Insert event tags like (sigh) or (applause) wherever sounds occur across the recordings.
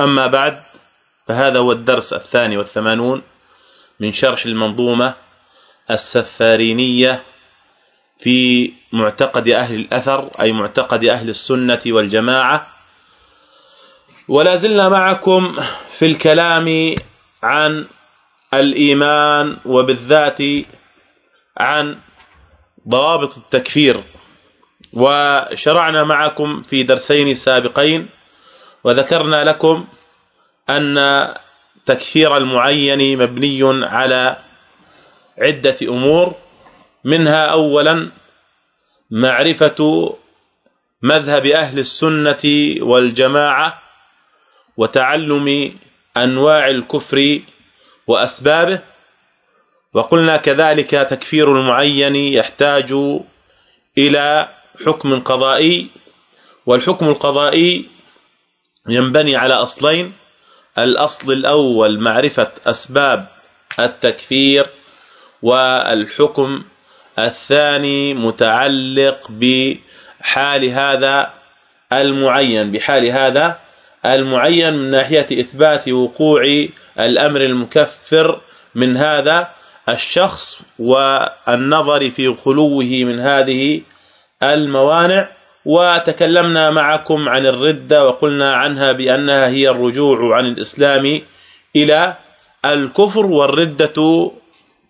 أما بعد فهذا هو الدرس الثاني والثمانون من شرح المنظومة السفارينية في معتقد أهل الأثر أي معتقد أهل السنة والجماعة. ولا زلنا معكم في الكلام عن الإيمان وبالذات عن ضوابط التكفير. وشرعنا معكم في درسين سابقين وذكرنا لكم أن تكفير المعين مبني على عدة أمور. منها أولا معرفة مذهب أهل السنة والجماعة وتعلم أنواع الكفر وأسبابه. وقلنا كذلك تكفير المعين يحتاج إلى حكم قضائي والحكم القضائي ينبني على أصلين. الأصل الأول معرفة أسباب التكفير والحكم. الثاني متعلق بحال هذا المعين بحال هذا المعين من ناحية إثبات وقوع الأمر المكفر من هذا الشخص والنظر في خلوه من هذه الموانع. وتكلمنا معكم عن الردة وقلنا عنها بأنها هي الرجوع عن الإسلام إلى الكفر والردة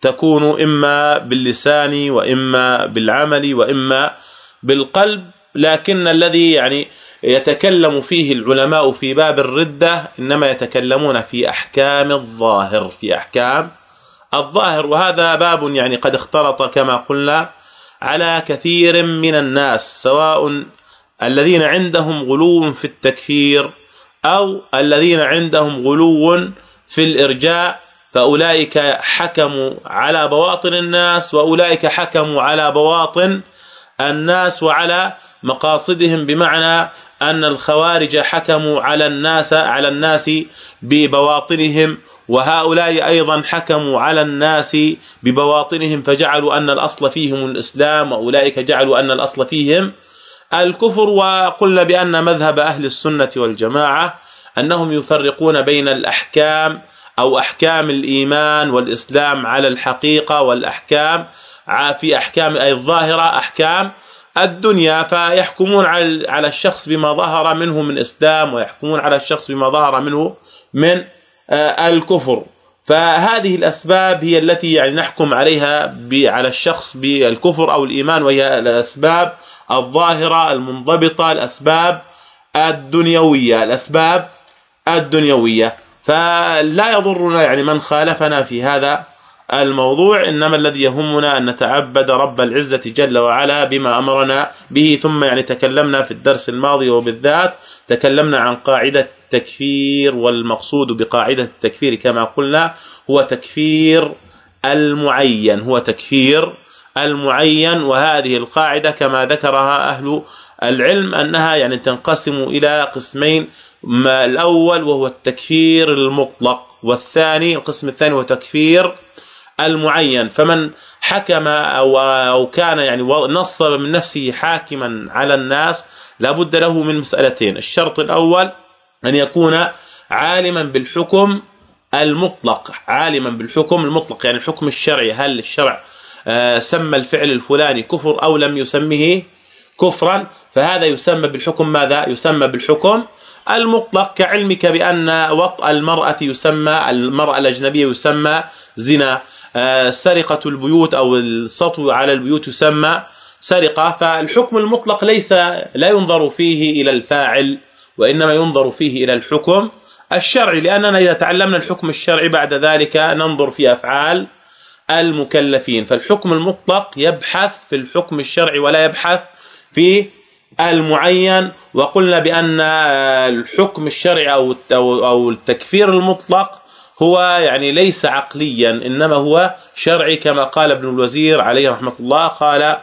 تكون إما باللسان وإما بالعمل وإما بالقلب لكن الذي يعني يتكلم فيه العلماء في باب الردة إنما يتكلمون في أحكام الظاهر في أحكام الظاهر. وهذا باب يعني قد اختلط كما قلنا على كثير من الناس سواء الذين عندهم غلو في التكفير أو الذين عندهم غلو في الإرجاء فأولئك حكموا على بواطن الناس وأولئك حكموا على بواطن الناس وعلى مقاصدهم بمعنى أن الخوارج حكموا على الناس على الناس ببواطنهم. وهؤلاء أيضا حكموا على الناس ببواطنهم فجعلوا أن الأصل فيهم الإسلام وأولئك جعلوا أن الأصل فيهم الكفر وقلنا بأن مذهب أهل السنة والجماعة أنهم يفرقون بين الأحكام أو أحكام الإيمان والإسلام على الحقيقة والأحكام في أحكام أي الظاهرة أحكام الدنيا فيحكمون على الشخص بما ظهر منه من إسلام ويحكمون على الشخص بما ظهر منه من الكفر. فهذه الأسباب هي التي يعني نحكم عليها على الشخص بالكفر أو الإيمان وهي الأسباب الظاهرة المنضبطة الأسباب الدنيوية الأسباب الدنيوية. فلا يضرنا يعني من خالفنا في هذا الموضوع إنما الذي يهمنا أن نتعبد رب العزة جل وعلا بما أمرنا به. ثم يعني تكلمنا في الدرس الماضي وبالذات تكلمنا عن قاعدة التكفير والمقصود بقاعدة التكفير كما قلنا هو تكفير المعين هو تكفير المعين وهذه القاعدة كما ذكرها أهل العلم أنها يعني تنقسم إلى قسمين ما الأول وهو التكفير المطلق والثاني القسم الثاني هو تكفير المعين. فمن حكم أو كان يعني نصب من نفسه حاكما على الناس لابد له من مسألتين. الشرط الأول أن يكون عالما بالحكم المطلق. عالما بالحكم المطلق. يعني الحكم الشرعي. هل الشرع آه، سمى الفعل الفلاني كفر أو لم يسميه كفرا؟ فهذا يسمى بالحكم ماذا؟ يسمى بالحكم المطلق. كعلمك بأن وطء المرأة يسمى المرأة الأجنبية يسمى زنا. سرقة البيوت أو السطو على البيوت يسمى سرقة فالحكم المطلق ليس لا ينظر فيه إلى الفاعل وإنما ينظر فيه إلى الحكم الشرعي لأننا إذا تعلمنا الحكم الشرعي بعد ذلك ننظر في أفعال المكلفين. فالحكم المطلق يبحث في الحكم الشرعي ولا يبحث في المعين وقلنا بأن الحكم الشرعي أو أو التكفير المطلق هو يعني ليس عقليا إنما هو شرعي كما قال ابن الوزير عليه رحمة الله قال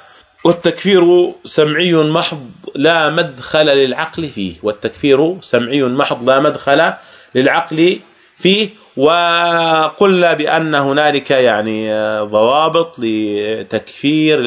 والتكفير سمعي محض لا مدخل للعقل فيه والتكفير سمعي محض لا مدخل للعقل فيه. وقلنا بأن هنالك يعني ضوابط لتكفير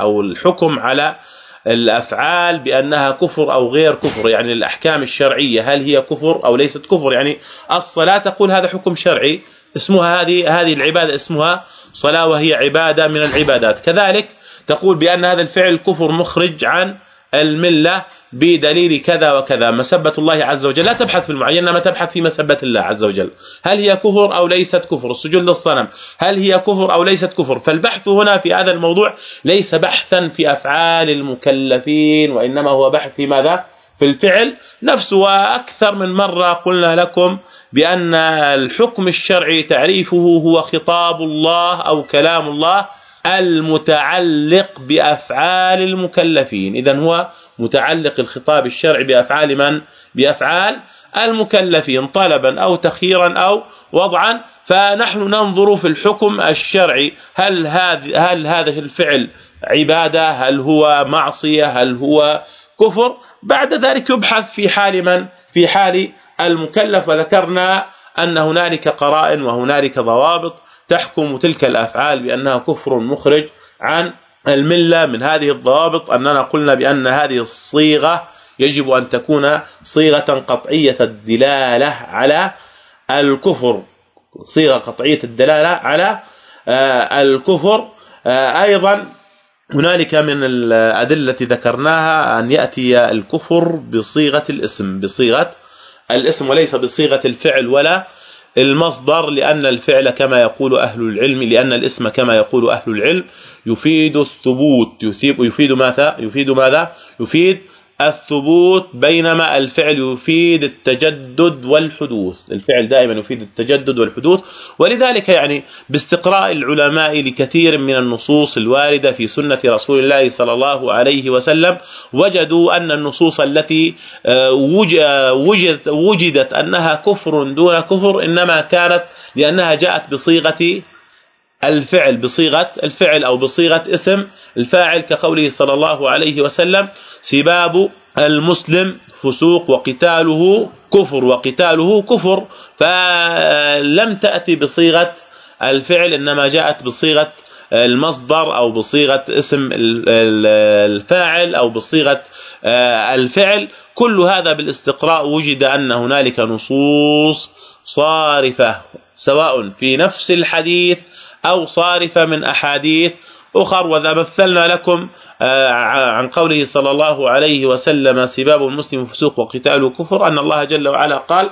أو الحكم على الأفعال بأنها كفر أو غير كفر يعني الأحكام الشرعية هل هي كفر أو ليست كفر؟ يعني الصلاة تقول هذا حكم شرعي اسمها هذه هذه العبادة اسمها صلاة وهي عبادة من العبادات. كذلك تقول بأن هذا الفعل كفر مخرج عن الملة بدليل كذا وكذا. مسبة الله عز وجل. لا تبحث في المعين انما تبحث في مسبة الله عز وجل. هل هي كفر أو ليست كفر؟ السجود للصنم. هل هي كفر أو ليست كفر؟ فالبحث هنا في هذا الموضوع ليس بحثا في أفعال المكلفين وإنما هو بحث في ماذا؟ في الفعل. نفسه وأكثر من مرة قلنا لكم بأن الحكم الشرعي تعريفه هو خطاب الله أو كلام الله المتعلق بأفعال المكلفين. اذا هو متعلق الخطاب الشرعي بأفعال من؟ بأفعال المكلفين طلبا أو تخييرا أو وضعا. فنحن ننظر في الحكم الشرعي هل هذا هل هذا الفعل عبادة؟ هل هو معصية؟ هل هو كفر؟ بعد ذلك يبحث في حال من؟ في حال المكلف. وذكرنا أن هنالك قرائن وهنالك ضوابط تحكم تلك الأفعال بأنها كفر مخرج عن الملة من هذه الضوابط أننا قلنا بأن هذه الصيغة يجب أن تكون صيغة قطعية الدلالة على الكفر. صيغة قطعية الدلالة على آه، الكفر. آه، أيضا هنالك من الأدلة التي ذكرناها أن يأتي الكفر بصيغة الاسم بصيغة الاسم وليس بصيغة الفعل ولا المصدر لأن الفعل كما يقول أهل العلم لأن الاسم كما يقول أهل العلم يفيد الثبوت يفيد ماذا؟ يفيد ماذا؟ يفيد الثبوت بينما الفعل يفيد التجدد والحدوث. الفعل دائما يفيد التجدد والحدوث. ولذلك يعني باستقراء العلماء لكثير من النصوص الواردة في سنة رسول الله صلى الله عليه وسلم وجدوا أن النصوص التي آه، وجدت وجدت أنها كفر دون كفر إنما كانت لأنها جاءت بصيغة الفعل بصيغة الفعل أو بصيغة اسم الفاعل كقوله صلى الله عليه وسلم سباب المسلم فسوق وقتاله كفر وقتاله كفر فلم تأتي بصيغة الفعل إنما جاءت بصيغة المصدر أو بصيغة اسم الفاعل أو بصيغة آه، الفعل. كل هذا بالاستقراء وجد أن هنالك نصوص صارفة سواء في نفس الحديث أو صارفه من أحاديث أخر وذا مثلنا لكم آه، عن قوله صلى الله عليه وسلم سباب المسلم فسوق وقتاله كفر أن الله جل وعلا قال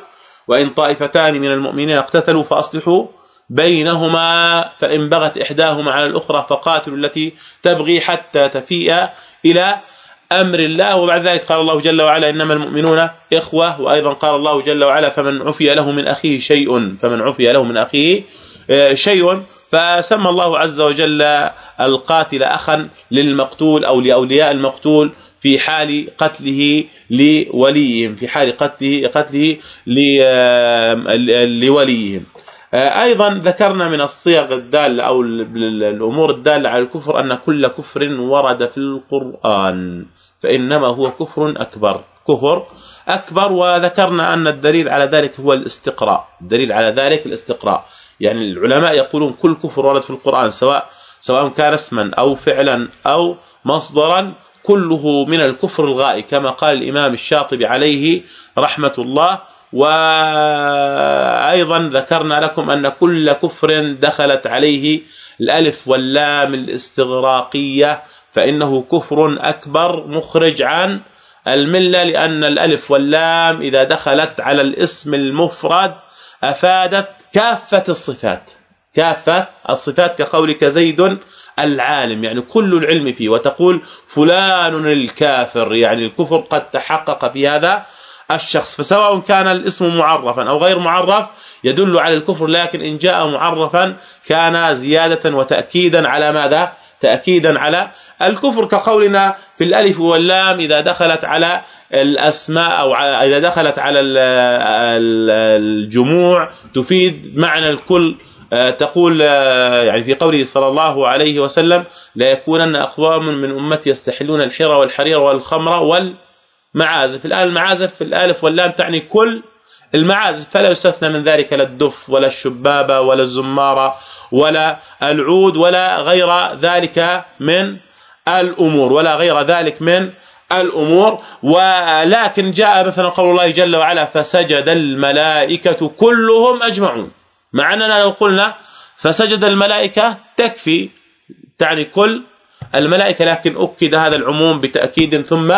وإن طائفتان من المؤمنين اقتتلوا فأصلحوا بينهما فإن بغت إحداهما على الأخرى فقاتلوا التي تبغي حتى تفيء إلى أمر الله. وبعد ذلك قال الله جل وعلا إنما المؤمنون إخوة. وأيضا قال الله جل وعلا فمن عفي له من أخيه شيء. فمن عفي له من أخيه آه، شيء. فسمى الله عز وجل القاتل أخا للمقتول أو لأولياء المقتول في حال قتله لوليهم في حال قتله قتله لوليهم. أيضا ذكرنا من الصيغ الدالة أو الأمور الدالة على الكفر أن كل كفر ورد في القرآن فإنما هو كفر أكبر كفر أكبر وذكرنا أن الدليل على ذلك هو الاستقراء الدليل على ذلك الاستقراء. يعني العلماء يقولون كل كفر ورد في القرآن سواء سواء كان اسما أو فعلا أو مصدرا كله من الكفر الغائي كما قال الإمام الشاطبي عليه رحمة الله. وأيضا ذكرنا لكم أن كل كفر دخلت عليه الألف واللام الاستغراقية فإنه كفر أكبر مخرج عن الملة لأن الألف واللام إذا دخلت على الاسم المفرد أفادت كافة الصفات كافة الصفات كقولك زيد العالم يعني كل العلم فيه وتقول فلان الكافر يعني الكفر قد تحقق في هذا الشخص فسواء كان الاسم معرفا أو غير معرف يدل على الكفر لكن إن جاء معرفا كان زيادة وتاكيدا على ماذا؟ تأكيدا على الكفر كقولنا في الألف واللام إذا دخلت على الأسماء أو إذا دخلت على الجموع تفيد معنى الكل. آه، تقول آه، يعني في قوله صلى الله عليه وسلم لا يكونن أقوام من أمتي يستحلون الحرى والحرير والخمر والمعازف. الآن المعازف في الألف واللام تعني كل المعازف فلا يستثنى من ذلك لا الدف ولا الشبابة ولا الزمارة. ولا العود ولا غير ذلك من الأمور ولا غير ذلك من الأمور. ولكن جاء مثلا قول الله جل وعلا فسجد الملائكة كلهم أجمعون. مع أننا لو قلنا فسجد الملائكة تكفي تعني كل الملائكة لكن أكد هذا العموم بتأكيد ثم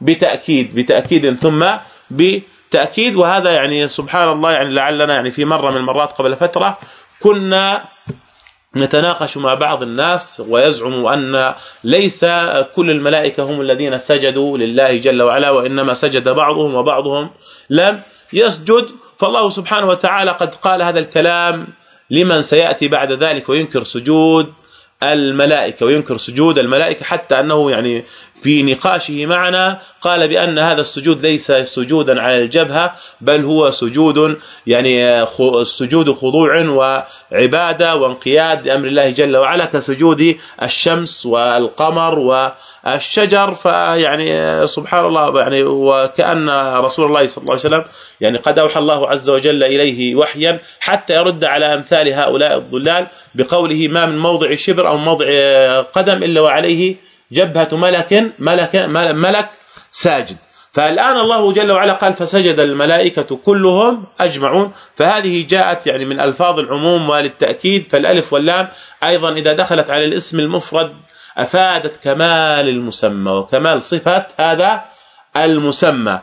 بتأكيد بتأكيد ثم بتأكيد. وهذا يعني سبحان الله يعني لعلنا يعني في مرة من المرات قبل فترة كنا نتناقش مع بعض الناس ويزعم أن ليس كل الملائكة هم الذين سجدوا لله جل وعلا وإنما سجد بعضهم وبعضهم لم يسجد. فالله سبحانه وتعالى قد قال هذا الكلام لمن سيأتي بعد ذلك وينكر سجود الملائكة وينكر سجود الملائكة حتى أنه يعني في نقاشه معنا قال بأن هذا السجود ليس سجودا على الجبهة بل هو سجود يعني سجود خضوع وعبادة وانقياد لأمر الله جل وعلا كسجود الشمس والقمر والشجر فيعني سبحان الله يعني وكأن رسول الله صلى الله عليه وسلم يعني قد أوحى الله عز وجل إليه وحيا حتى يرد على أمثال هؤلاء الضلال بقوله ما من موضع شبر أو موضع قدم إلا وعليه جبهة ملك ملك ملك ساجد. فالآن الله جل وعلا قال فسجد الملائكة كلهم أجمعون. فهذه جاءت يعني من ألفاظ العموم وللتأكيد. فالألف واللام أيضا إذا دخلت على الاسم المفرد أفادت كمال المسمى وكمال صفة هذا المسمى.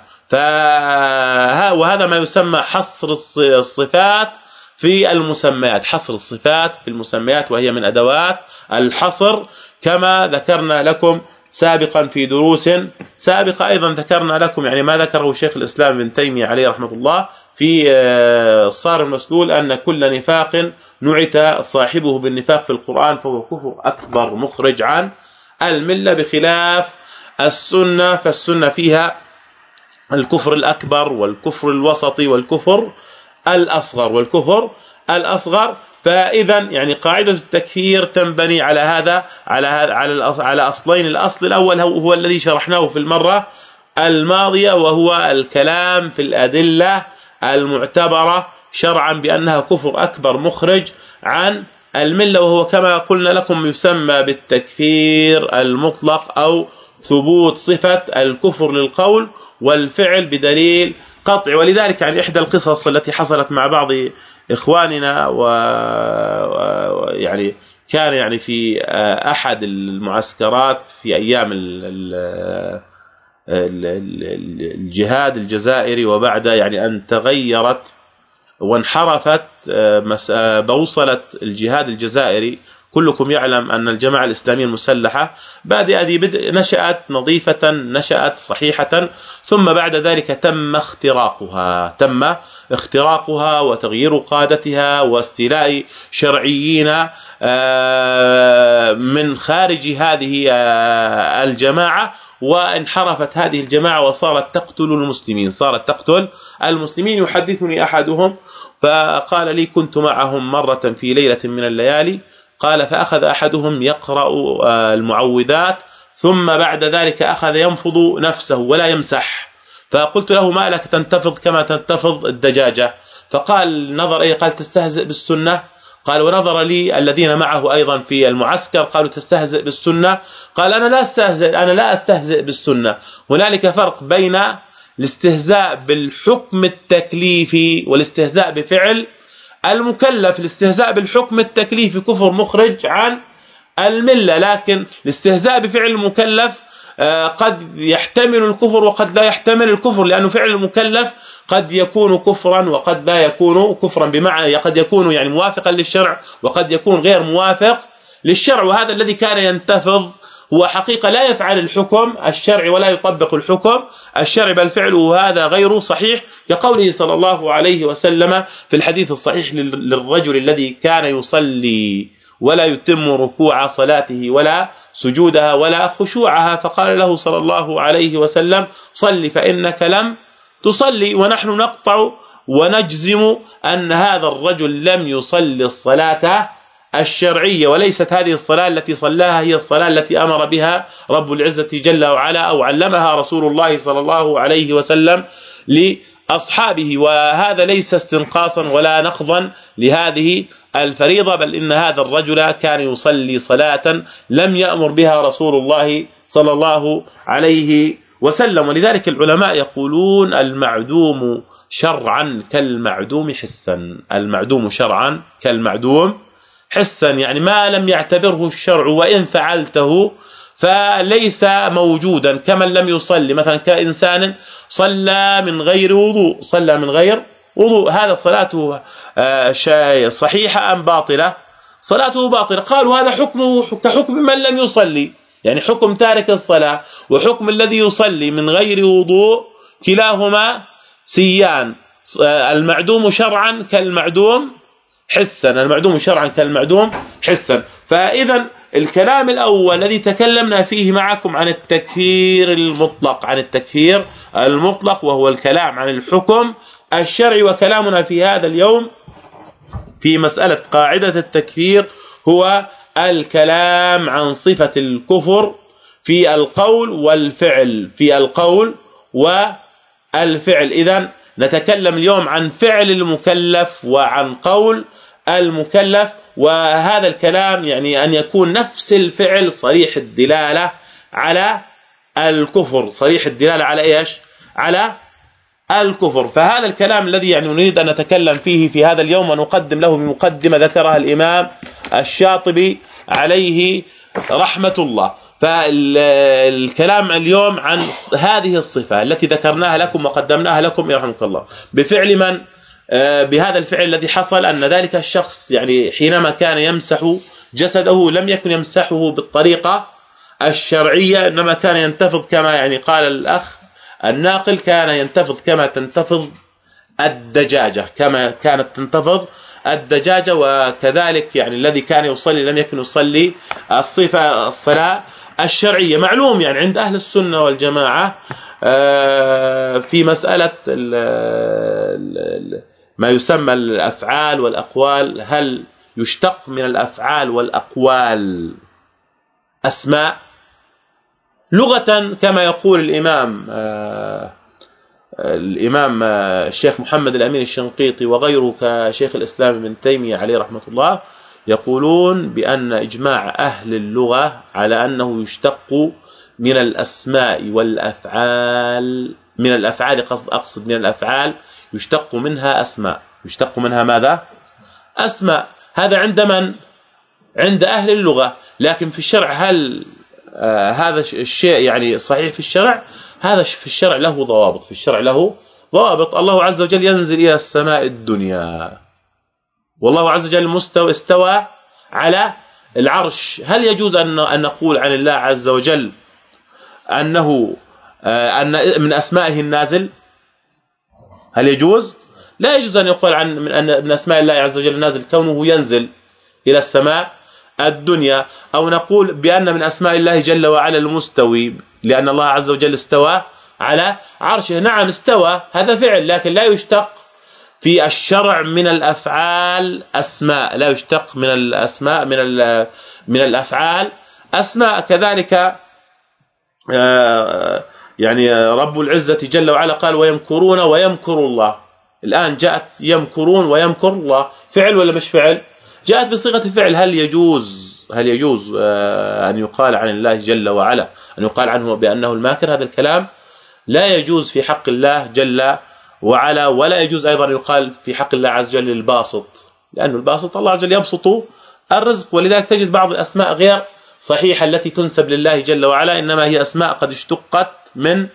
وهذا ما يسمى حصر الصفات في المسميات. حصر الصفات في المسميات وهي من أدوات الحصر. كما ذكرنا لكم سابقا في دروس سابقة أيضا ذكرنا لكم يعني ما ذكره شيخ الإسلام ابن تيمية عليه رحمة الله في الصار آه، المسلول أن كل نفاق نعت صاحبه بالنفاق في القرآن فهو كفر أكبر مخرج عن الملة بخلاف السنة فالسنة فيها الكفر الأكبر والكفر الوسطي والكفر الأصغر والكفر الأصغر فإذا يعني قاعدة التكفير تنبني على هذا على على على أصلين. الأصل الأول هو, هو الذي شرحناه في المرة الماضية وهو الكلام في الأدلة المعتبرة شرعا بأنها كفر أكبر مخرج عن الملة وهو كما قلنا لكم يسمى بالتكفير المطلق أو ثبوت صفة الكفر للقول والفعل بدليل قطع ولذلك يعني إحدى القصص التي حصلت مع بعض إخواننا و يعني كان يعني في أحد المعسكرات في أيام الجهاد الجزائري وبعد يعني أن تغيرت وانحرفت بوصلة الجهاد الجزائري كلكم يعلم أن الجماعة الإسلامية المسلحة بادئه بدء نشأت نظيفة نشأت صحيحة ثم بعد ذلك تم اختراقها تم اختراقها وتغيير قادتها واستيلاء شرعيين آه، من خارج هذه آه، الجماعة وانحرفت هذه الجماعة وصارت تقتل المسلمين صارت تقتل المسلمين يحدثني أحدهم فقال لي كنت معهم مرة في ليلة من الليالي قال فأخذ أحدهم يقرأ آه، المعوذات ثم بعد ذلك أخذ ينفض نفسه ولا يمسح. فقلت له ما لك تنتفض كما تنتفض الدجاجة؟ فقال نظر أي قال تستهزئ بالسنة؟ قال ونظر لي الذين معه أيضا في المعسكر قالوا تستهزئ بالسنة؟ قال أنا لا أستهزئ أنا لا أستهزئ بالسنة. هنالك فرق بين الاستهزاء بالحكم التكليفي والاستهزاء بفعل المكلف الاستهزاء بالحكم التكليفي كفر مخرج عن الملة لكن الاستهزاء بفعل المكلف آه، قد يحتمل الكفر وقد لا يحتمل الكفر لأنه فعل المكلف قد يكون كفرا وقد لا يكون كفرا بمعنى قد يكون يعني موافقا للشرع وقد يكون غير موافق للشرع وهذا الذي كان ينتفض هو حقيقه لا يفعل الحكم الشرعي ولا يطبق الحكم الشرعي بل فعله هذا غير صحيح كقوله صلى الله عليه وسلم في الحديث الصحيح للرجل الذي كان يصلي ولا يتم ركوع صلاته ولا سجودها ولا خشوعها فقال له صلى الله عليه وسلم صل فإنك لم تصلي. ونحن نقطع ونجزم أن هذا الرجل لم يصلي الصلاة الشرعية وليست هذه الصلاة التي صلاها هي الصلاة التي أمر بها رب العزة جل وعلا أو علمها رسول الله صلى الله عليه وسلم لأصحابه. وهذا ليس استنقاصا ولا نقضا لهذه الفريضة بل إن هذا الرجل كان يصلي صلاة لم يأمر بها رسول الله صلى الله عليه وسلم. ولذلك العلماء يقولون المعدوم شرعا كالمعدوم حسا. المعدوم شرعا كالمعدوم حسا يعني ما لم يعتبره الشرع وإن فعلته فليس موجودا كمن لم يصلي. مثلا كإنسان صلى من غير وضوء صلى من غير وضوء. هذا صلاته آه، صحيحه أم باطلة؟ صلاته باطلة. قالوا هذا حكمه كحكم من لم يصلي. يعني حكم تارك الصلاة وحكم الذي يصلي من غير وضوء كلاهما سيان. آه، المعدوم شرعا كالمعدوم حسا. المعدوم شرعا كالمعدوم حسا. فاذا الكلام الأول الذي تكلمنا فيه معكم عن التكفير المطلق عن التكفير المطلق وهو الكلام عن الحكم الشرعي وكلامنا في هذا اليوم في مسألة قاعدة التكفير هو الكلام عن صفة الكفر في القول والفعل في القول والفعل. اذا نتكلم اليوم عن فعل المكلف وعن قول المكلف وهذا الكلام يعني أن يكون نفس الفعل صريح الدلالة على الكفر. صريح الدلالة على إيش؟ على الكفر. فهذا الكلام الذي يعني نريد أن نتكلم فيه في هذا اليوم ونقدم له بمقدمة ذكرها الإمام الشاطبي عليه رحمة الله. فالكلام اليوم عن هذه الصفة التي ذكرناها لكم وقدمناها لكم يرحمك الله. بفعل من؟ بهذا الفعل الذي حصل أن ذلك الشخص يعني حينما كان يمسح جسده لم يكن يمسحه بالطريقة الشرعية إنما كان ينتفض كما يعني قال الأخ الناقل كان ينتفض كما تنتفض الدجاجة كما كانت تنتفض الدجاجة وكذلك يعني الذي كان يصلي لم يكن يصلي الصفة الصلاة الشرعية. معلوم يعني عند أهل السنة والجماعة آه، في مسألة ما يسمى الأفعال والأقوال هل يشتق من الأفعال والأقوال أسماء؟ لغة كما يقول الإمام آه، الإمام آه، الشيخ محمد الأمين الشنقيطي وغيره كشيخ الإسلام ابن تيمية عليه رحمة الله يقولون بأن إجماع أهل اللغة على أنه يشتق من الأسماء والأفعال من الأفعال قصد أقصد من الأفعال يشتق منها أسماء. يشتق منها ماذا؟ أسماء. هذا عند من؟ عند أهل اللغة. لكن في الشرع هل آه هذا الشيء يعني صحيح في الشرع؟ هذا في الشرع له ضوابط. في الشرع له ضوابط. الله عز وجل ينزل إلى السماء الدنيا. والله عز وجل مستوى استوى على العرش. هل يجوز أن أن نقول عن الله عز وجل أنه آه، أن من أسمائه النازل؟ هل يجوز؟ لا يجوز أن يقال عن من أن من أسماء الله عز وجل النازل كونه ينزل إلى السماء الدنيا أو نقول بأن من أسماء الله جل وعلا المستوي لأن الله عز وجل استوى على عرشه. نعم استوى هذا فعل لكن لا يشتق في الشرع من الأفعال أسماء لا يشتق من الأسماء من من الأفعال أسماء. كذلك آه، يعني رب العزة جل وعلا قال ويمكرون ويمكر الله. الآن جاءت يمكرون ويمكر الله. فعل ولا مش فعل؟ جاءت بصيغة فعل هل يجوز هل يجوز آه، أن يقال عن الله جل وعلا أن يقال عنه بأنه الماكر؟ هذا الكلام لا يجوز في حق الله جل وعلا ولا يجوز أيضا يقال في حق الله عز وجل الباسط لأنه الباسط الله عز وجل يبسط الرزق. ولذلك تجد بعض الأسماء غير صحيحة التي تنسب لله جل وعلا إنما هي أسماء قد اشتقت من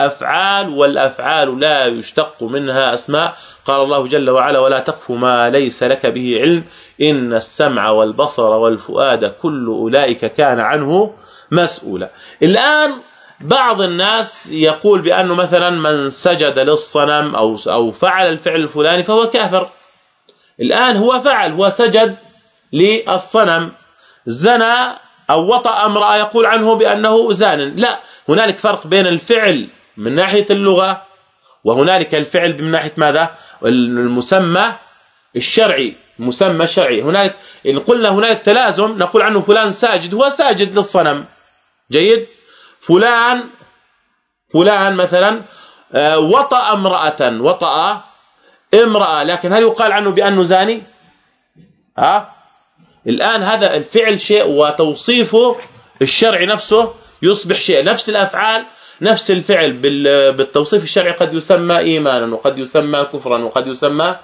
أفعال والأفعال لا يشتق منها أسماء. قال الله جل وعلا ولا تقف ما ليس لك به علم إن السمع والبصر والفؤاد كل أولئك كان عنه مسؤولا. الآن بعض الناس يقول بأنه مثلا من سجد للصنم أو أو فعل الفعل الفلاني فهو كافر. الآن هو فعل هو سجد للصنم. زنى أو وطأ امراه يقول عنه بأنه زان. لا هنالك فرق بين الفعل من ناحية اللغة وهنالك الفعل من ناحية ماذا؟ المسمى الشرعي مسمى الشرعي هنالك إن قلنا هنالك تلازم نقول عنه فلان ساجد هو ساجد للصنم. جيد؟ فلان فلان مثلا آه، وطأ امرأة وطأ امرأة. لكن هل يقال عنه بأنه زاني؟ ها؟ الآن هذا الفعل شيء وتوصيفه الشرعي نفسه يصبح شيء. نفس الأفعال نفس الفعل بالتوصيف الشرعي قد يسمى إيمانا وقد يسمى كفرا وقد يسمى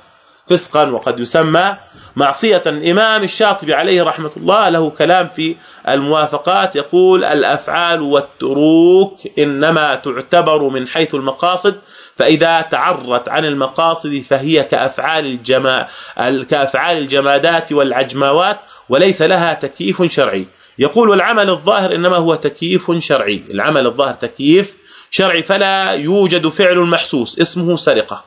فسقا وقد يسمى معصية. الإمام الشاطبي عليه رحمة الله له كلام في الموافقات يقول الأفعال والتروك إنما تعتبر من حيث المقاصد فإذا تعرت عن المقاصد فهي كأفعال الجما كأفعال الجمادات والعجماوات وليس لها تكييف شرعي. يقول والعمل الظاهر إنما هو تكييف شرعي. العمل الظاهر تكييف شرعي فلا يوجد فعل محسوس اسمه سرقة.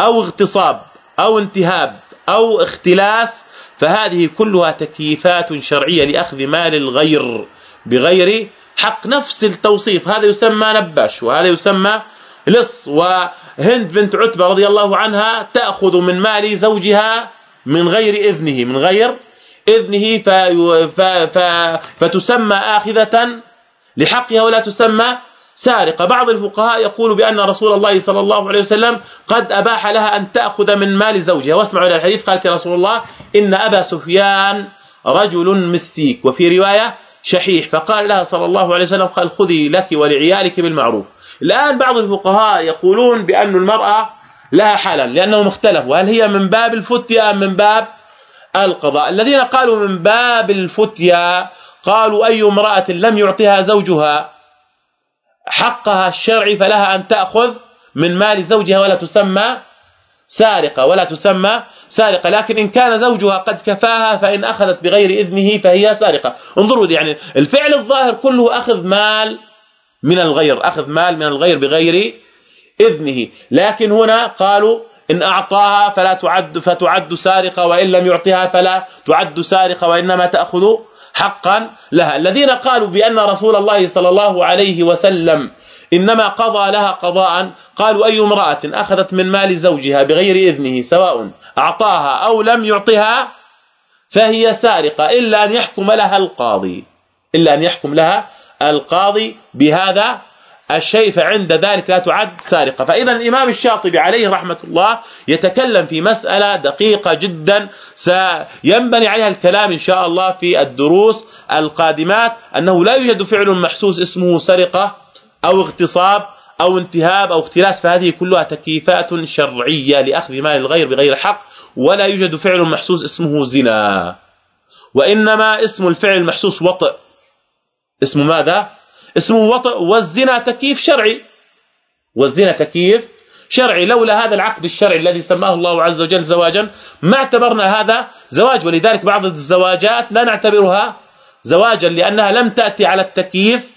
أو اغتصاب أو انتهاب أو اختلاس فهذه كلها تكييفات شرعية لأخذ مال الغير بغير حق. نفس التوصيف هذا يسمى نباش وهذا يسمى لص وهند بنت عتبة رضي الله عنها تأخذ من مال زوجها من غير إذنه من غير إذنه فتسمى آخذة لحقها ولا تسمى سارقة. بعض الفقهاء يقول بأن رسول الله صلى الله عليه وسلم قد أباح لها أن تأخذ من مال زوجها. واسمعوا إلى الحديث قالت يا رسول الله إن أبا سفيان رجل مسيك وفي رواية شحيح. فقال لها صلى الله عليه وسلم قال خذي لك ولعيالك بالمعروف. الآن بعض الفقهاء يقولون بأن المرأة لها حالا لأنهم اختلفوا. هل هي من باب الفتيا أم من باب القضاء؟ الذين قالوا من باب الفتيا قالوا أي امرأة لم يعطها زوجها حقها الشرعي فلها أن تأخذ من مال زوجها ولا تسمى سارقة ولا تسمى سارقة. لكن إن كان زوجها قد كفاها فإن أخذت بغير إذنه فهي سارقة. انظروا يعني الفعل الظاهر كله أخذ مال من الغير أخذ مال من الغير بغير إذنه. لكن هنا قالوا إن أعطاها فلا تعد فتعد سارقه وإن لم يعطها فلا تعد سارقه وإنما تأخذ حقا لها. الذين قالوا بأن رسول الله صلى الله عليه وسلم إنما قضى لها قضاء قالوا أي امرأة أخذت من مال زوجها بغير إذنه سواء أعطاها أو لم يعطها فهي سارقة إلا أن يحكم لها القاضي إلا أن يحكم لها القاضي بهذا الشيء فعند ذلك لا تعد سارقة. فإذا الإمام الشاطبي عليه رحمة الله يتكلم في مسألة دقيقة جدا سينبني عليها الكلام إن شاء الله في الدروس القادمات أنه لا يوجد فعل محسوس اسمه سرقة أو اغتصاب أو انتهاب أو اختلاس فهذه كلها تكييفات شرعية لأخذ مال الغير بغير حق ولا يوجد فعل محسوس اسمه زنا. وإنما اسم الفعل المحسوس وطئ. اسمه ماذا؟ اسمه وطئ والزنا تكييف شرعي. والزنا تكييف شرعي. لولا هذا العقد الشرعي الذي سماه الله عز وجل زواجا ما اعتبرنا هذا زواج. ولذلك بعض الزواجات لا نعتبرها زواجا لأنها لم تأتي على التكييف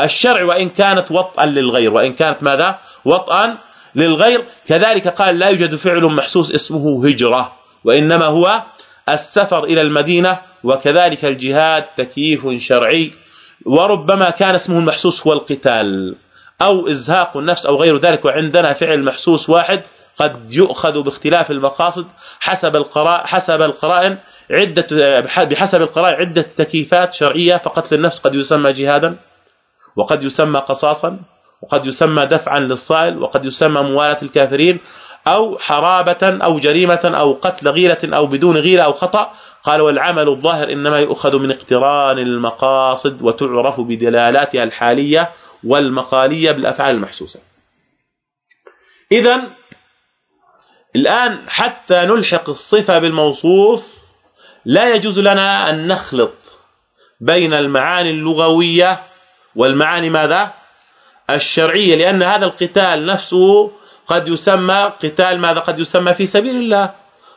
الشرعي وإن كانت وطئا للغير. وإن كانت ماذا؟ وطئا للغير. كذلك قال لا يوجد فعل محسوس اسمه هجرة وإنما هو السفر إلى المدينة وكذلك الجهاد تكييف شرعي. وربما كان اسمه المحسوس هو القتال أو إزهاق النفس أو غير ذلك وعندنا فعل محسوس واحد قد يؤخذ باختلاف المقاصد حسب القراء حسب القرائن عدة بحسب القرائن عدة تكييفات شرعية فقتل النفس قد يسمى جهادا وقد يسمى قصاصا وقد يسمى دفعا للصائل وقد يسمى موالاة الكافرين أو حرابة أو جريمة أو قتل غيرة أو بدون غيرة أو خطأ. قال والعمل الظاهر إنما يؤخذ من اقتران المقاصد وتعرف بدلالاتها الحالية والمقالية بالأفعال المحسوسة. اذا الآن حتى نلحق الصفة بالموصوف لا يجوز لنا أن نخلط بين المعاني اللغوية والمعاني ماذا؟ الشرعية لأن هذا القتال نفسه قد يسمى قتال ماذا؟ قد يسمى في سبيل الله.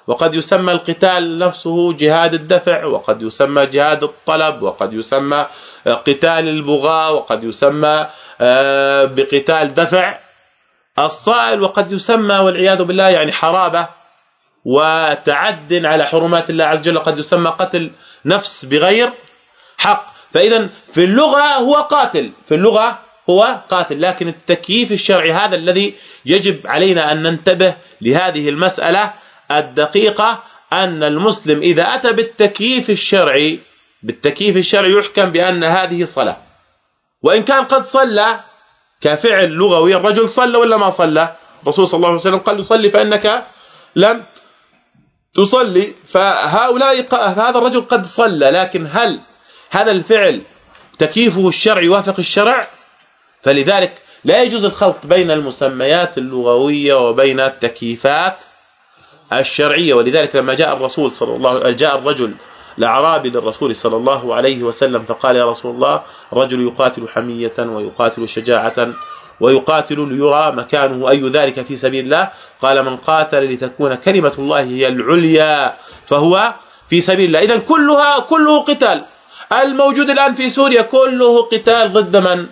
وقد يسمى القتال نفسه جهاد الدفع وقد يسمى جهاد الطلب وقد يسمى قتال البغاة وقد يسمى آه، بقتال دفع. الصائل وقد يسمى والعياذ بالله يعني حرابة وتعد على حرمات الله عز وجل قد يسمى قتل نفس بغير حق. فاذا في اللغة هو قاتل. في اللغة هو قاتل لكن التكييف الشرعي هذا الذي يجب علينا أن ننتبه لهذه المسألة الدقيقة أن المسلم إذا أتى بالتكييف الشرعي بالتكييف الشرعي يحكم بأن هذه صلاة. وإن كان قد صلى كفعل لغوي الرجل صلى ولا ما صلى؟ الرسول صلى الله عليه وسلم قال صلي فإنك لم تصلي. فهؤلاء هذا الرجل قد صلى لكن هل هذا الفعل تكييفه الشرعي يوافق الشرع؟ فلذلك لا يجوز الخلط بين المسميات اللغوية وبين التكييفات الشرعية. ولذلك لما جاء الرسول صلى الله جاء الرجل الأعرابي للرسول صلى الله عليه وسلم فقال يا رسول الله رجل يقاتل حمية ويقاتل شجاعة ويقاتل ليرى مكانه أي ذلك في سبيل الله؟ قال من قاتل لتكون كلمة الله هي العليا فهو في سبيل الله. اذا كلها كله قتال. الموجود الآن في سوريا كله قتال ضد من؟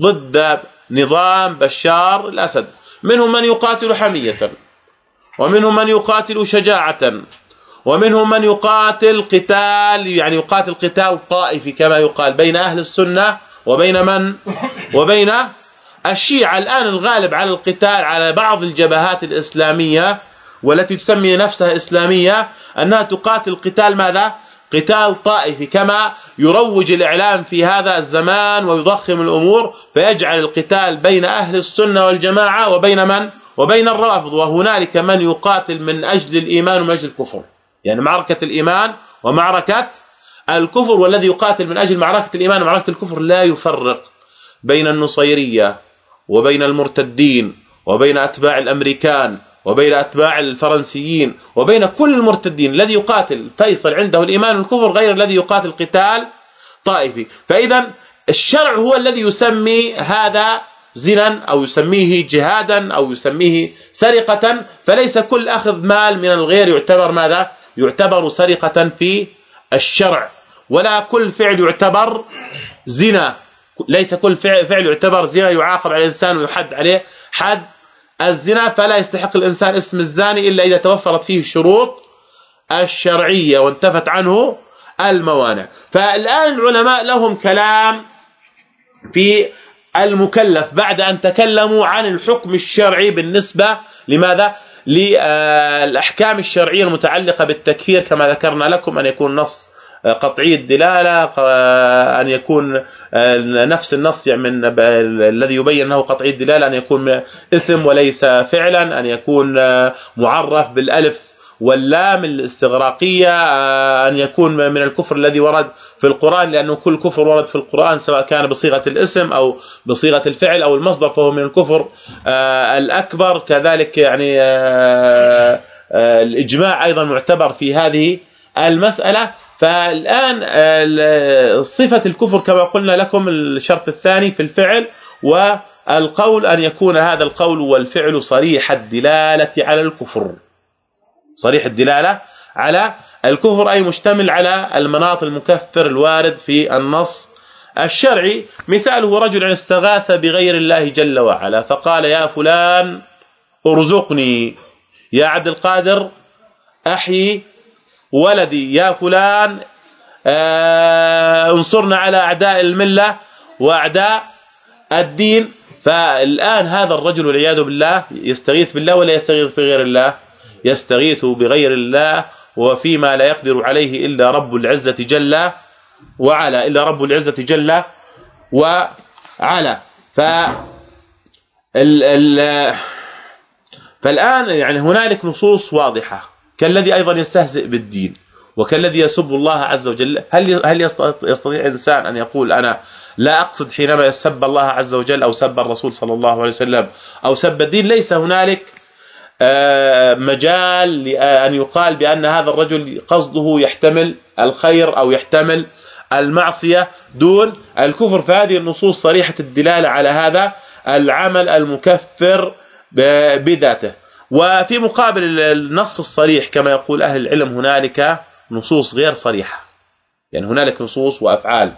ضد نظام بشار الأسد. منهم من يقاتل حمية ومنهم من يقاتل شجاعة ومنهم من يقاتل قتال يعني يقاتل قتال طائفي كما يقال بين أهل السنة وبين من؟ وبين الشيعة. الآن الغالب على القتال على بعض الجبهات الإسلامية والتي تسمي نفسها إسلامية أنها تقاتل قتال ماذا؟ قتال طائفي كما يروج الإعلام في هذا الزمان ويضخم الأمور فيجعل القتال بين أهل السنة والجماعة وبين من؟ وبين الروافض. وهنالك من يقاتل من أجل الإيمان ومن أجل الكفر. يعني معركة الإيمان ومعركة الكفر والذي يقاتل من أجل معركة الإيمان ومعركة الكفر لا يفرق بين النصيرية وبين المرتدين وبين أتباع الأمريكان وبين أتباع الفرنسيين وبين كل المرتدين الذي يقاتل فيصل عنده الإيمان والكفر غير الذي يقاتل قتال طائفي. فإذا الشرع هو الذي يسمي هذا زنا أو يسميه جهادا أو يسميه سرقة فليس كل أخذ مال من الغير يعتبر ماذا؟ يعتبر سرقة في الشرع. ولا كل فعل يعتبر زنا. ليس كل فعل, يعتبر زنا يعاقب على الإنسان ويحد عليه حد الزنا فلا يستحق الإنسان اسم الزاني إلا إذا توفرت فيه الشروط الشرعية وانتفت عنه الموانع. فالآن العلماء لهم كلام في المكلف بعد أن تكلموا عن الحكم الشرعي بالنسبة لماذا؟ للاحكام الشرعية المتعلقة بالتكفير كما ذكرنا لكم أن يكون نص قطعي الدلالة أن يكون نفس النص يعني من الذي يبين أنه قطعي الدلالة أن يكون اسم وليس فعلا أن يكون معرف بالألف واللام الاستغراقية أن يكون من الكفر الذي ورد في القرآن لأنه كل كفر ورد في القرآن سواء كان بصيغة الاسم أو بصيغة الفعل أو المصدر فهو من الكفر الأكبر. كذلك يعني الإجماع أيضا معتبر في هذه المسألة. فالآن صفة الكفر كما قلنا لكم الشرط الثاني في الفعل والقول أن يكون هذا القول والفعل صريح الدلالة على الكفر. صريح الدلالة على الكفر أي مشتمل على المناط المكفر الوارد في النص الشرعي. مثاله رجل استغاث بغير الله جل وعلا فقال يا فلان أرزقني. يا عبد القادر أحيي ولدي يا فلان آه انصرنا على أعداء الملة وأعداء الدين. فالآن هذا الرجل والعياذ بالله يستغيث بالله ولا يستغيث بغير الله؟ يستغيث بغير الله وفيما لا يقدر عليه إلا رب العزة جل وعلا إلا رب العزة جل وعلا. ف ال ال فالآن يعني هنالك نصوص واضحة. كالذي أيضا يستهزئ بالدين وكالذي يسب الله عز وجل. هل هل يستطيع إنسان أن يقول أنا لا أقصد حينما يسب الله عز وجل أو سب الرسول صلى الله عليه وسلم أو سب الدين؟ ليس هنالك آه، مجال لأن يقال بأن هذا الرجل قصده يحتمل الخير أو يحتمل المعصية دون الكفر. فهذه النصوص صريحة الدلالة على هذا العمل المكفر بذاته. وفي مقابل النص الصريح كما يقول أهل العلم هنالك نصوص غير صريحة. يعني هنالك نصوص وأفعال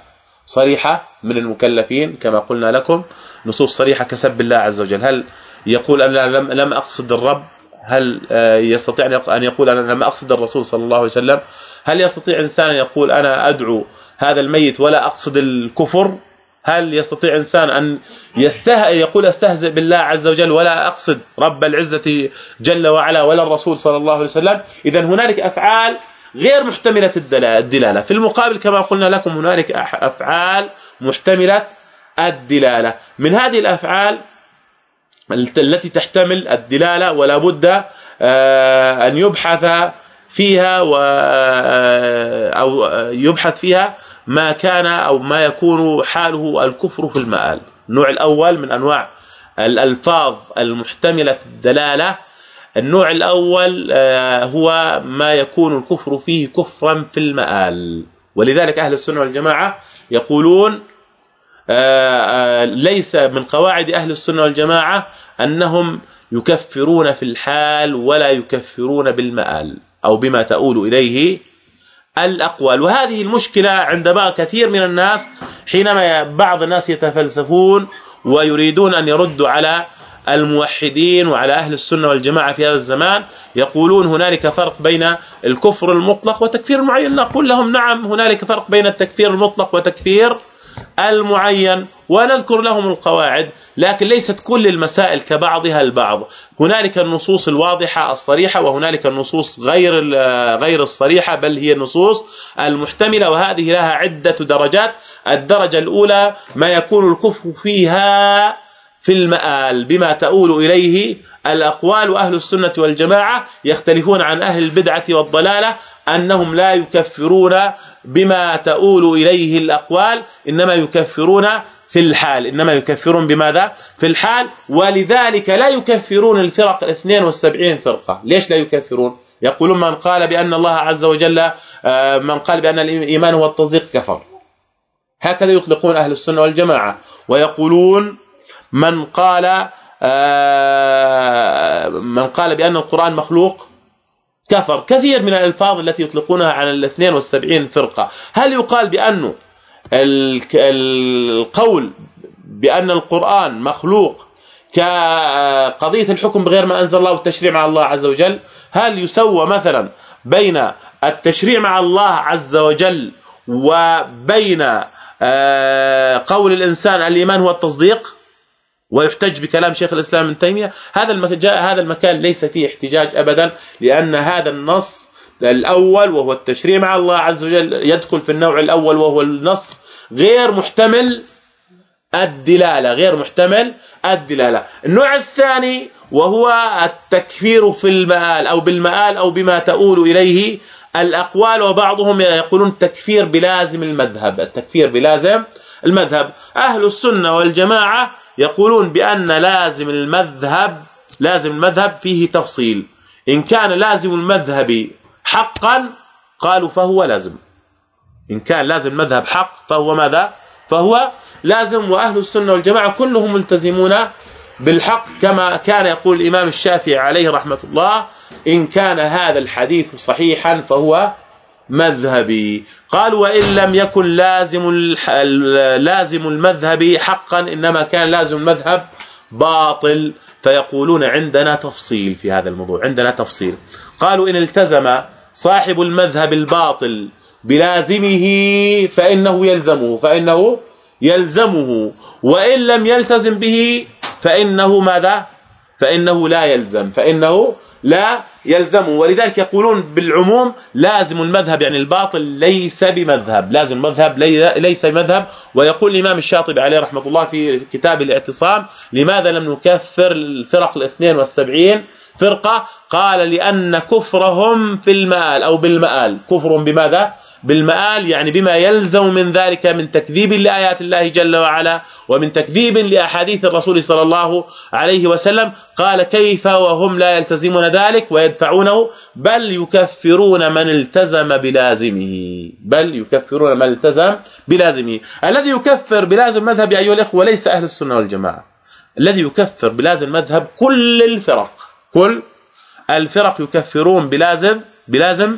صريحة من المكلفين كما قلنا لكم نصوص صريحة كسب الله عز وجل. هل يقول أنا لم لم أقصد الرب؟ هل آه، يستطيع أن يقول أنا لم أقصد الرسول صلى الله عليه وسلم؟ هل يستطيع إنسان أن يقول أنا أدعو هذا الميت ولا أقصد الكفر؟ هل يستطيع إنسان أن يسته يقول استهزئ بالله عز وجل ولا أقصد رب العزة جل وعلا ولا الرسول صلى الله عليه وسلم؟ اذا هنالك أفعال غير محتملة الدلالة. في المقابل كما قلنا لكم هنالك أفعال محتملة الدلالة. من هذه الأفعال التي تحتمل الدلالة ولا بد آه، أن يبحث فيها و آه، أو يبحث فيها ما كان أو ما يكون حاله الكفر في المآل. النوع الأول من أنواع الألفاظ المحتملة الدلالة النوع الأول آه، هو ما يكون الكفر فيه كفرا في المآل. ولذلك أهل السنة والجماعة يقولون آه، آه، ليس من قواعد أهل السنة والجماعة أنهم يكفرون في الحال ولا يكفرون بالمآل أو بما تؤول إليه الأقوال. وهذه المشكلة عند بعض كثير من الناس حينما بعض الناس يتفلسفون ويريدون أن يردوا على الموحدين وعلى أهل السنة والجماعة في هذا الزمان يقولون هنالك فرق بين الكفر المطلق وتكفير المعين نقول لهم نعم هنالك فرق بين التكفير المطلق وتكفير المعين ونذكر لهم القواعد لكن ليست كل المسائل كبعضها البعض. هنالك النصوص الواضحة الصريحة وهنالك النصوص غير غير الصريحة بل هي النصوص المحتملة وهذه لها عدة درجات. الدرجة الأولى ما يكون الكفر فيها في المآل بما تؤول إليه الأقوال واهل السنة والجماعة يختلفون عن أهل البدعة والضلالة أنهم لا يكفرون بما تؤول إليه الأقوال إنما يكفرون في الحال. إنما يكفرون بماذا؟ في الحال. ولذلك لا يكفرون الفرق ال 72 فرقة. ليش لا يكفرون؟ يقولون من قال بأن الله عز وجل آه، من قال بأن الإيمان هو التصديق كفر. هكذا يطلقون أهل السنة والجماعة. ويقولون من قال آه، من قال بأن القرآن مخلوق كفر. كثير من الألفاظ التي يطلقونها على ال 72 فرقة. هل يقال بانه القول بأن القرآن مخلوق كقضية الحكم بغير ما أنزل الله والتشريع مع الله عز وجل؟ هل يسوى مثلا بين التشريع مع الله عز وجل وبين آه، قول الإنسان الإيمان هو التصديق؟ ويحتج بكلام شيخ الإسلام ابن تيمية. هذا المكان هذا المكان ليس فيه احتجاج ابدا لأن هذا النص الأول وهو التشريع مع الله عز وجل يدخل في النوع الأول وهو النص غير محتمل الدلالة غير محتمل الدلالة. النوع الثاني وهو التكفير في المآل أو بالمآل أو بما تؤول إليه الأقوال وبعضهم يقولون تكفير بلازم المذهب. التكفير بلازم المذهب. أهل السنة والجماعة يقولون بأن لازم المذهب لازم المذهب فيه تفصيل. إن كان لازم المذهب حقا قالوا فهو لازم. إن كان لازم المذهب حق فهو ماذا؟ فهو لازم. وأهل السنة والجماعة كلهم ملتزمون بالحق كما كان يقول الإمام الشافعي عليه رحمة الله إن كان هذا الحديث صحيحا فهو مذهبي. قال وإن لم يكن لازم لازم المذهب حقا إنما كان لازم المذهب باطل. فيقولون عندنا تفصيل في هذا الموضوع عندنا تفصيل. قالوا إن التزم صاحب المذهب الباطل بلازمه فإنه يلزمه فإنه يلزمه. وإن لم يلتزم به فإنه ماذا؟ فإنه لا يلزم فإنه لا يلزمه. ولذلك يقولون بالعموم لازم المذهب يعني الباطل ليس بمذهب. لازم المذهب ليس بمذهب. ويقول الإمام الشاطبي عليه رحمة الله في كتاب الاعتصام لماذا لم نكفر الفرق ال 72 فرقة؟ قال لأن كفرهم في المآل أو بالمآل. كفر بماذا؟ بالمآل يعني بما يلزم من ذلك من تكذيب لآيات الله جل وعلا ومن تكذيب لأحاديث الرسول صلى الله عليه وسلم قال كيف وهم لا يلتزمون ذلك ويدفعونه؟ بل يكفرون من التزم بلازمه. بل يكفرون من التزم بلازمه. الذي يكفر بلازم مذهب أيها الإخوة ليس أهل السنة والجماعة. الذي يكفر بلازم مذهب كل الفرق. كل الفرق يكفرون بلازم بلازم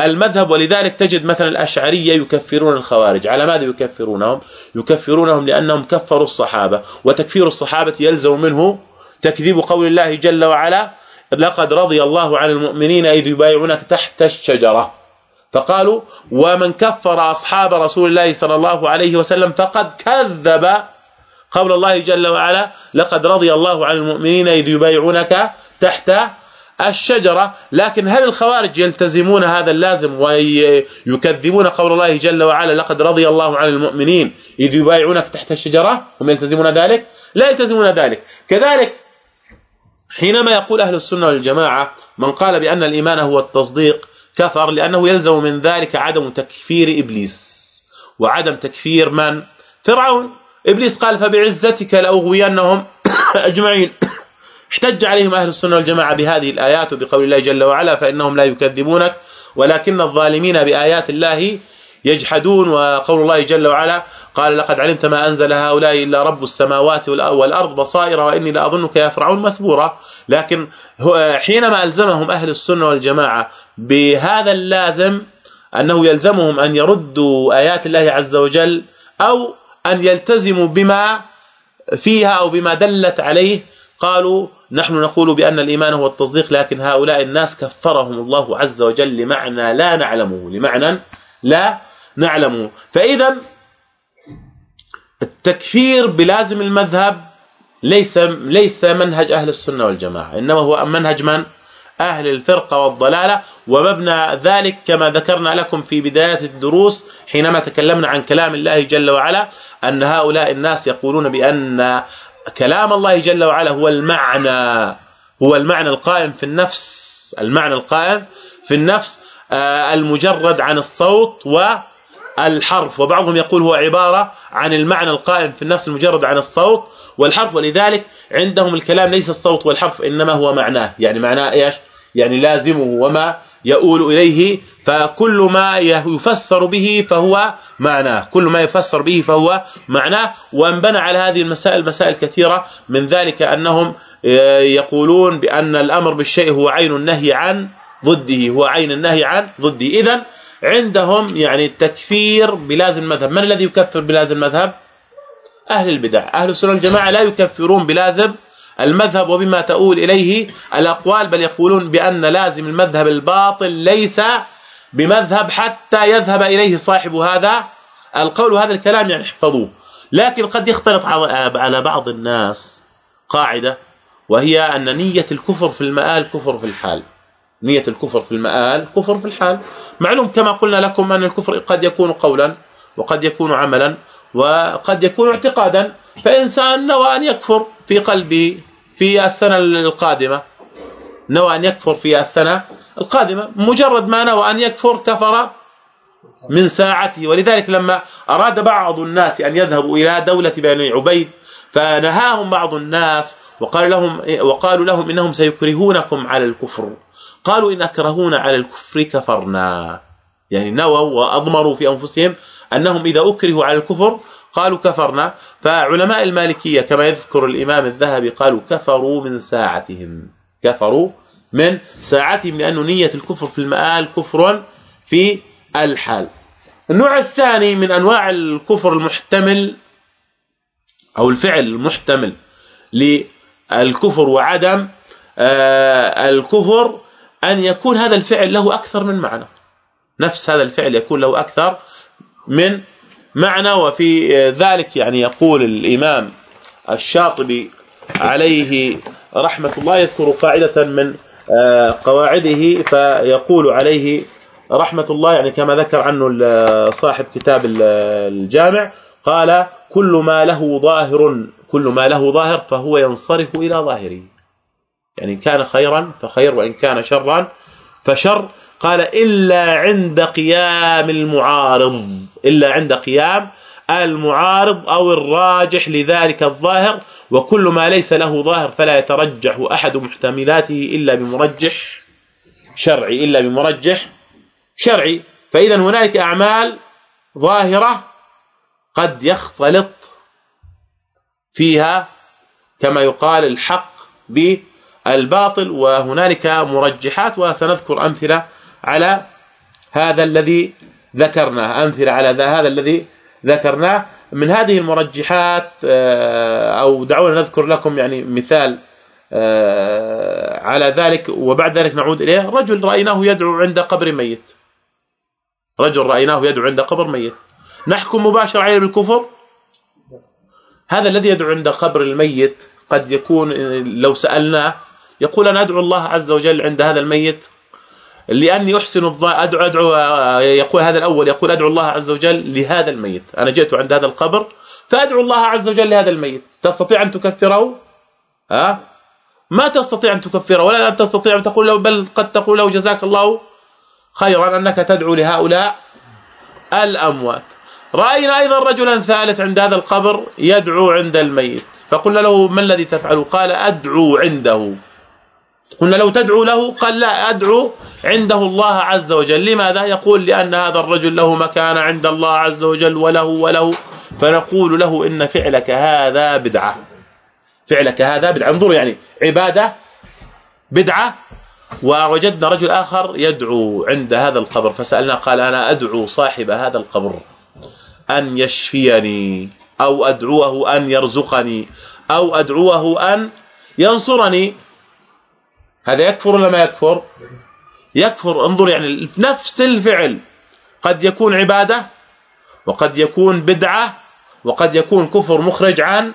المذهب ولذلك تجد مثلا الأشعرية يكفرون الخوارج. على ماذا يكفرونهم؟ يكفرونهم لأنهم كفروا الصحابة وتكفير الصحابة يلزم منه تكذيب قول الله جل وعلا لقد رضي الله عن المؤمنين إذ يبايعونك تحت الشجرة. فقالوا ومن كفر أصحاب رسول الله صلى الله عليه وسلم فقد كذب. قول الله جل وعلا لقد رضي الله عن المؤمنين إذ يبايعونك تحت الشجرة لكن هل الخوارج يلتزمون هذا اللازم ويكذبون قول الله جل وعلا لقد رضي الله عن المؤمنين إذ يبايعونك تحت الشجرة؟ هم يلتزمون ذلك؟ لا يلتزمون ذلك. كذلك حينما يقول أهل السنة والجماعة من قال بأن الإيمان هو التصديق كفر لأنه يلزم من ذلك عدم تكفير إبليس. وعدم تكفير من؟ فرعون. إبليس قال فبعزتك لأغوينهم (coughs) أجمعين. احتج عليهم أهل السنة والجماعة بهذه الآيات وبقول الله جل وعلا فإنهم لا يكذبونك ولكن الظالمين بآيات الله يجحدون وقول الله جل وعلا قال لقد علمت ما أنزل هؤلاء إلا رب السماوات والأرض بصائر وإني لأظنك يا فرعون مثبورا. لكن حينما ألزمهم أهل السنة والجماعة بهذا اللازم أنه يلزمهم أن يردوا آيات الله عز وجل أو أن يلتزموا بما فيها أو بما دلت عليه قالوا نحن نقول بأن الإيمان هو التصديق لكن هؤلاء الناس كفرهم الله عز وجل لمعنى لا نعلمه لمعنى لا نعلمه. فإذا التكفير بلازم المذهب ليس ليس منهج أهل السنة والجماعة إنما هو منهج من؟ أهل الفرقة والضلالة. ومبنى ذلك كما ذكرنا لكم في بداية الدروس حينما تكلمنا عن كلام الله جل وعلا أن هؤلاء الناس يقولون بأن كلام الله جل وعلا هو المعنى هو المعنى القائم في النفس المعنى القائم في النفس آه، المجرد عن الصوت والحرف وبعضهم يقول هو عبارة عن المعنى القائم في النفس المجرد عن الصوت والحرف ولذلك عندهم الكلام ليس الصوت والحرف إنما هو معناه يعني معناه إيش؟ يعني لازمه وما يؤول إليه فكل ما يفسر به فهو معناه. كل ما يفسر به فهو معناه. وانبنى على هذه المسائل مسائل كثيرة من ذلك أنهم آه، يقولون بأن الأمر بالشيء هو عين النهي عن ضده. هو عين النهي عن ضده. اذا عندهم يعني التكفير بلازم المذهب. من الذي يكفر بلازم المذهب؟ أهل البدع. أهل السنة والجماعة لا يكفرون بلازم المذهب وبما تؤول إليه الأقوال بل يقولون بأن لازم المذهب الباطل ليس بمذهب حتى يذهب إليه صاحب هذا القول وهذا الكلام يعني احفظوه. لكن قد يختلط على بعض الناس قاعدة وهي أن نية الكفر في المآل كفر في الحال. نية الكفر في المآل كفر في الحال. معلوم كما قلنا لكم أن الكفر قد يكون قولا وقد يكون عملا وقد يكون اعتقادا. فإنسان نوى أن يكفر في قلبه في السنة القادمة. نوى أن يكفر في السنة القادمة مجرد ما نوى أن يكفر كفر من ساعته. ولذلك لما أراد بعض الناس أن يذهبوا إلى دولة بني عبيد فنهاهم بعض الناس وقال لهم وقالوا لهم إنهم سيكرهونكم على الكفر. قالوا إن أكرهونا على الكفر كفرنا. يعني نووا وأضمروا في أنفسهم أنهم إذا أكرهوا على الكفر قالوا كفرنا. فعلماء المالكية كما يذكر الإمام الذهبي قالوا كفروا من ساعتهم. كفروا من ساعتهم لأن نية الكفر في المآل كفر في الحال. النوع الثاني من أنواع الكفر المحتمل أو الفعل المحتمل للكفر وعدم آه، الكفر أن يكون هذا الفعل له أكثر من معنى. نفس هذا الفعل يكون له أكثر من معنى وفي ذلك يعني يقول الإمام الشاطبي عليه رحمة الله يذكر قاعدة من آه، قواعده فيقول عليه رحمة الله يعني كما ذكر عنه صاحب كتاب الجامع قال كل ما له ظاهر كل ما له ظاهر فهو ينصرف إلى ظاهره. يعني ان كان خيرا فخير وإن كان شرا فشر. قال إلا عند قيام المعارض. إلا عند قيام المعارض أو الراجح لذلك الظاهر وكل ما ليس له ظاهر فلا يترجح أحد محتملاته إلا بمرجح شرعي إلا بمرجح شرعي. فإذا هنالك أعمال ظاهرة قد يختلط فيها كما يقال الحق بالباطل وهنالك مرجحات وسنذكر أمثلة على هذا الذي ذكرناه. أمثلة على هذا الذي ذكرناه. من هذه المرجحات آه، أو دعونا نذكر لكم يعني مثال آه، على ذلك وبعد ذلك نعود إليه. رجل رأيناه يدعو عند قبر ميت. رجل رأيناه يدعو عند قبر ميت. نحكم مباشره عليه بالكفر؟ هذا الذي يدعو عند قبر الميت قد يكون لو سألناه يقول أنا أدعو الله عز وجل عند هذا الميت؟ لاني أحسن الظن ادعو أدعو يقول هذا الأول يقول أدعو الله عز وجل لهذا الميت. أنا جئت عند هذا القبر فأدعو الله عز وجل لهذا الميت. تستطيع أن تكفره ها؟ ما تستطيع أن تكفره ولا أن تستطيع أن تقول له بل قد تقول له جزاك الله خيرا أنك تدعو لهؤلاء الأموات. رأينا أيضا رجلا ثالث عند هذا القبر يدعو عند الميت. فقلنا له ما الذي تفعل؟ قال أدعو عنده. قلنا لو تدعو له قال لا أدعو عنده الله عز وجل. لماذا؟ يقول لأن هذا الرجل له مكانه عند الله عز وجل وله وله. فنقول له إن فعلك هذا بدعة. فعلك هذا بدعة. انظروا يعني عبادة بدعة. ووجدنا رجل آخر يدعو عند هذا القبر. فسألنا قال أنا أدعو صاحب هذا القبر أن يشفيني أو أدعوه أن يرزقني أو أدعوه أن ينصرني. هذا يكفر ولا ما يكفر؟ يكفر. انظر يعني نفس الفعل. قد يكون عبادة وقد يكون بدعة وقد يكون كفر مخرج عن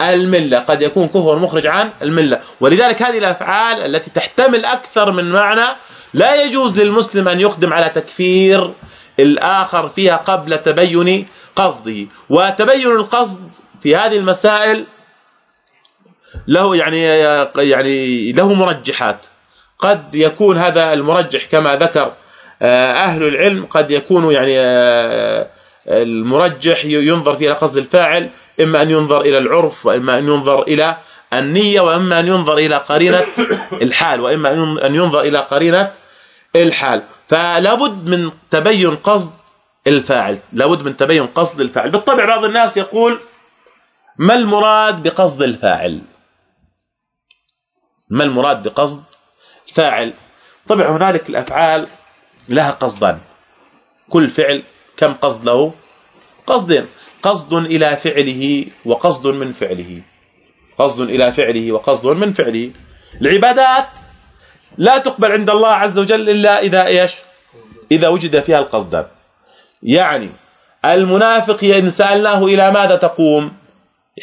الملة. قد يكون كفر مخرج عن الملة. ولذلك هذه الأفعال التي تحتمل أكثر من معنى لا يجوز للمسلم أن يقدم على تكفير الآخر فيها قبل تبين قصده. وتبين القصد في هذه المسائل له يعني يعني له مرجحات. قد يكون هذا المرجح كما ذكر آه، أهل العلم قد يكون يعني آه، المرجح ينظر فيه إلى قصد الفاعل إما أن ينظر إلى العرف وإما أن ينظر إلى النية وإما أن ينظر إلى قرينة (coughs) الحال وإما أن ينظر إلى قرينة الحال. فلا بد من تبين قصد الفاعل لابد من تبين قصد الفاعل. بالطبع بعض الناس يقول ما المراد بقصد الفاعل؟ ما المراد بقصد؟ فاعل. طبعا هنالك الأفعال لها قصدان. كل فعل كم قصد له؟ قصدين. قصد إلى فعله وقصد من فعله. قصد إلى فعله وقصد من فعله. العبادات لا تقبل عند الله عز وجل إلا إذا إيش؟ إذا وجد فيها القصدان. يعني المنافق ان سالناه إلى ماذا تقوم؟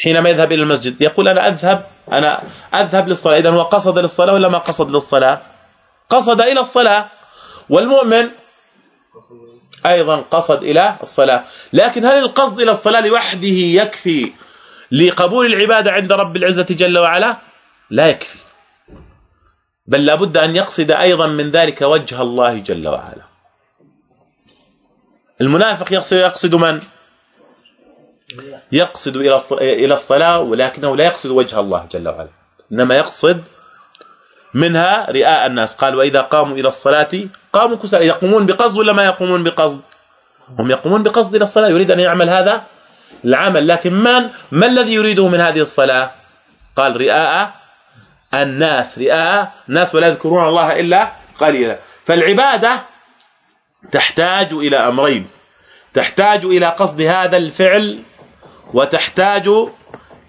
حينما يذهب إلى المسجد. يقول أنا أذهب أنا أذهب للصلاة. اذا هو قصد للصلاة ولا ما قصد للصلاة؟ قصد إلى الصلاة. والمؤمن أيضا قصد إلى الصلاة. لكن هل القصد إلى الصلاة لوحده يكفي لقبول العبادة عند رب العزة جل وعلا؟ لا يكفي. بل لابد أن يقصد أيضا من ذلك وجه الله جل وعلا. المنافق يقصد يقصد من؟ يقصد إلى الصلاة ولكنه لا يقصد وجه الله جل وعلا. إنما يقصد منها رئاء الناس. قال واذا قاموا إلى الصلاة قاموا كسالى يقومون بقصد ولا ما يقومون بقصد؟ هم يقومون بقصد إلى الصلاة. يريد أن يعمل هذا العمل. لكن من؟ ما الذي يريده من هذه الصلاة؟ قال رئاء الناس. رئاء الناس ولا يذكرون الله إلا قليلا. فالعبادة تحتاج إلى أمرين. تحتاج إلى قصد هذا الفعل وتحتاج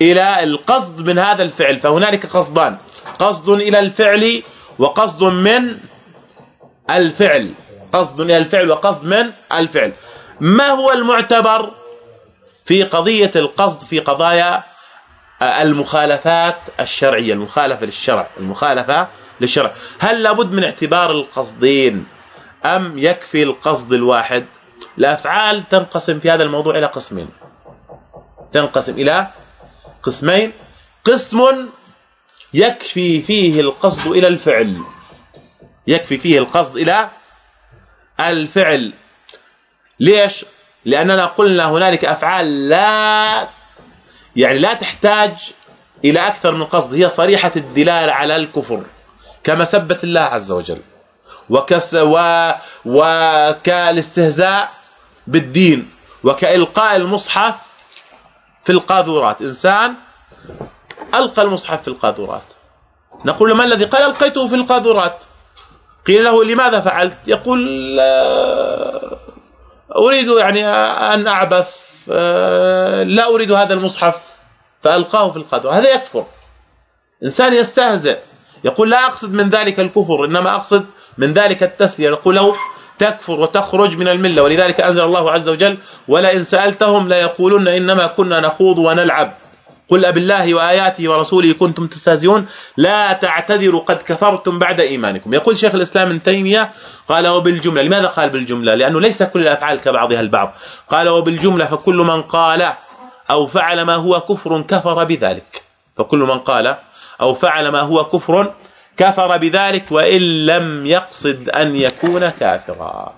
إلى القصد من هذا الفعل. فهنالك قصدان. قصد إلى الفعل وقصد من الفعل. قصد إلى الفعل وقصد من الفعل. ما هو المعتبر في قضية القصد في قضايا المخالفات الشرعية؟ المخالفة للشرع. المخالفة للشرع. هل لابد من اعتبار القصدين أم يكفي القصد الواحد؟ الافعال تنقسم في هذا الموضوع إلى قسمين. تنقسم إلى قسمين. قسم يكفي فيه القصد إلى الفعل. يكفي فيه القصد إلى الفعل. ليش؟ لأننا قلنا هنالك أفعال لا يعني لا تحتاج إلى أكثر من قصد. هي صريحة الدلالة على الكفر كمسبه الله عز وجل. وكس و وكالاستهزاء بالدين وكإلقاء المصحف في القاذورات. إنسان ألقى المصحف في القاذورات. نقول ما الذي قال؟ ألقيته في القاذورات. قيل له لماذا فعلت؟ يقول أريد يعني أن أعبث لا أريد هذا المصحف. فألقاه في القاذورات هذا يكفر. إنسان يستهزئ. يقول لا أقصد من ذلك الكفر إنما أقصد من ذلك التسلية. يقول له تكفر وتخرج من الملة. ولذلك أنزل الله عز وجل ولئن سالتهم ليقولن انما كنا نخوض ونلعب. قل بالله واياته ورسوله كنتم تستهزئون. لا تعتذروا قد كفرتم بعد ايمانكم. يقول شيخ الاسلام ابن تيميه قال وبالجمله لماذا قال بالجملة؟ لأنه ليس كل الافعال كبعضها البعض. قال وبالجملة فكل من قال أو فعل ما هو كفر كفر بذلك. فكل من قال أو فعل ما هو كفر كفر بذلك وإن لم يقصد أن يكون كافرا.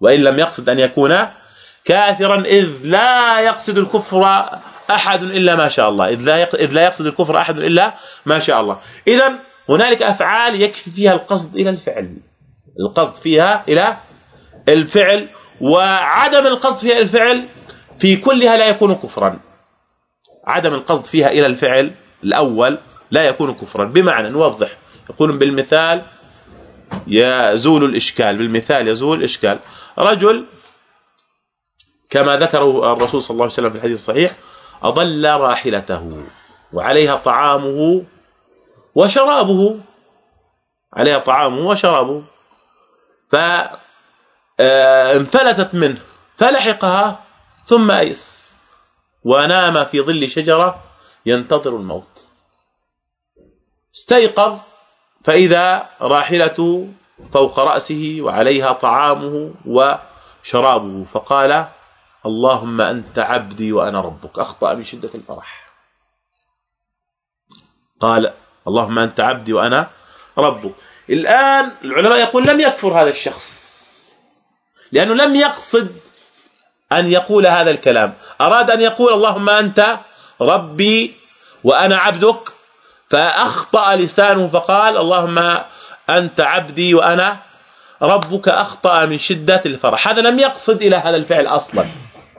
وإن لم يقصد أن يكون كافرا إذ لا يقصد الكفر أحد إلا ما شاء الله. إذ لا إذ لا يقصد الكفر أحد إلا ما شاء الله. اذا هنالك أفعال يكفي فيها القصد إلى الفعل. القصد فيها إلى الفعل وعدم القصد فيها الفعل في كلها لا يكون كفرا. عدم القصد فيها إلى الفعل الأول لا يكون كفرا. بمعنى نوضح. يقول بالمثال يزول الإشكال بالمثال يزول الإشكال. رجل كما ذكره الرسول صلى الله عليه وسلم في الحديث الصحيح أضل راحلته وعليها طعامه وشرابه عليها طعامه وشرابه. فانفلتت منه فلحقها ثم أيس ونام في ظل شجرة ينتظر الموت. استيقظ فإذا راحلته فوق رأسه وعليها طعامه وشرابه فقال اللهم أنت عبدي وأنا ربك. أخطأ من شدة الفرح. قال اللهم أنت عبدي وأنا ربك. الآن العلماء يقول لم يكفر هذا الشخص لأنه لم يقصد أن يقول هذا الكلام. أراد أن يقول اللهم أنت ربي وأنا عبدك فأخطأ لسانه فقال اللهم أنت عبدي وأنا ربك أخطأ من شدة الفرح. هذا لم يقصد إلى هذا الفعل أصلا.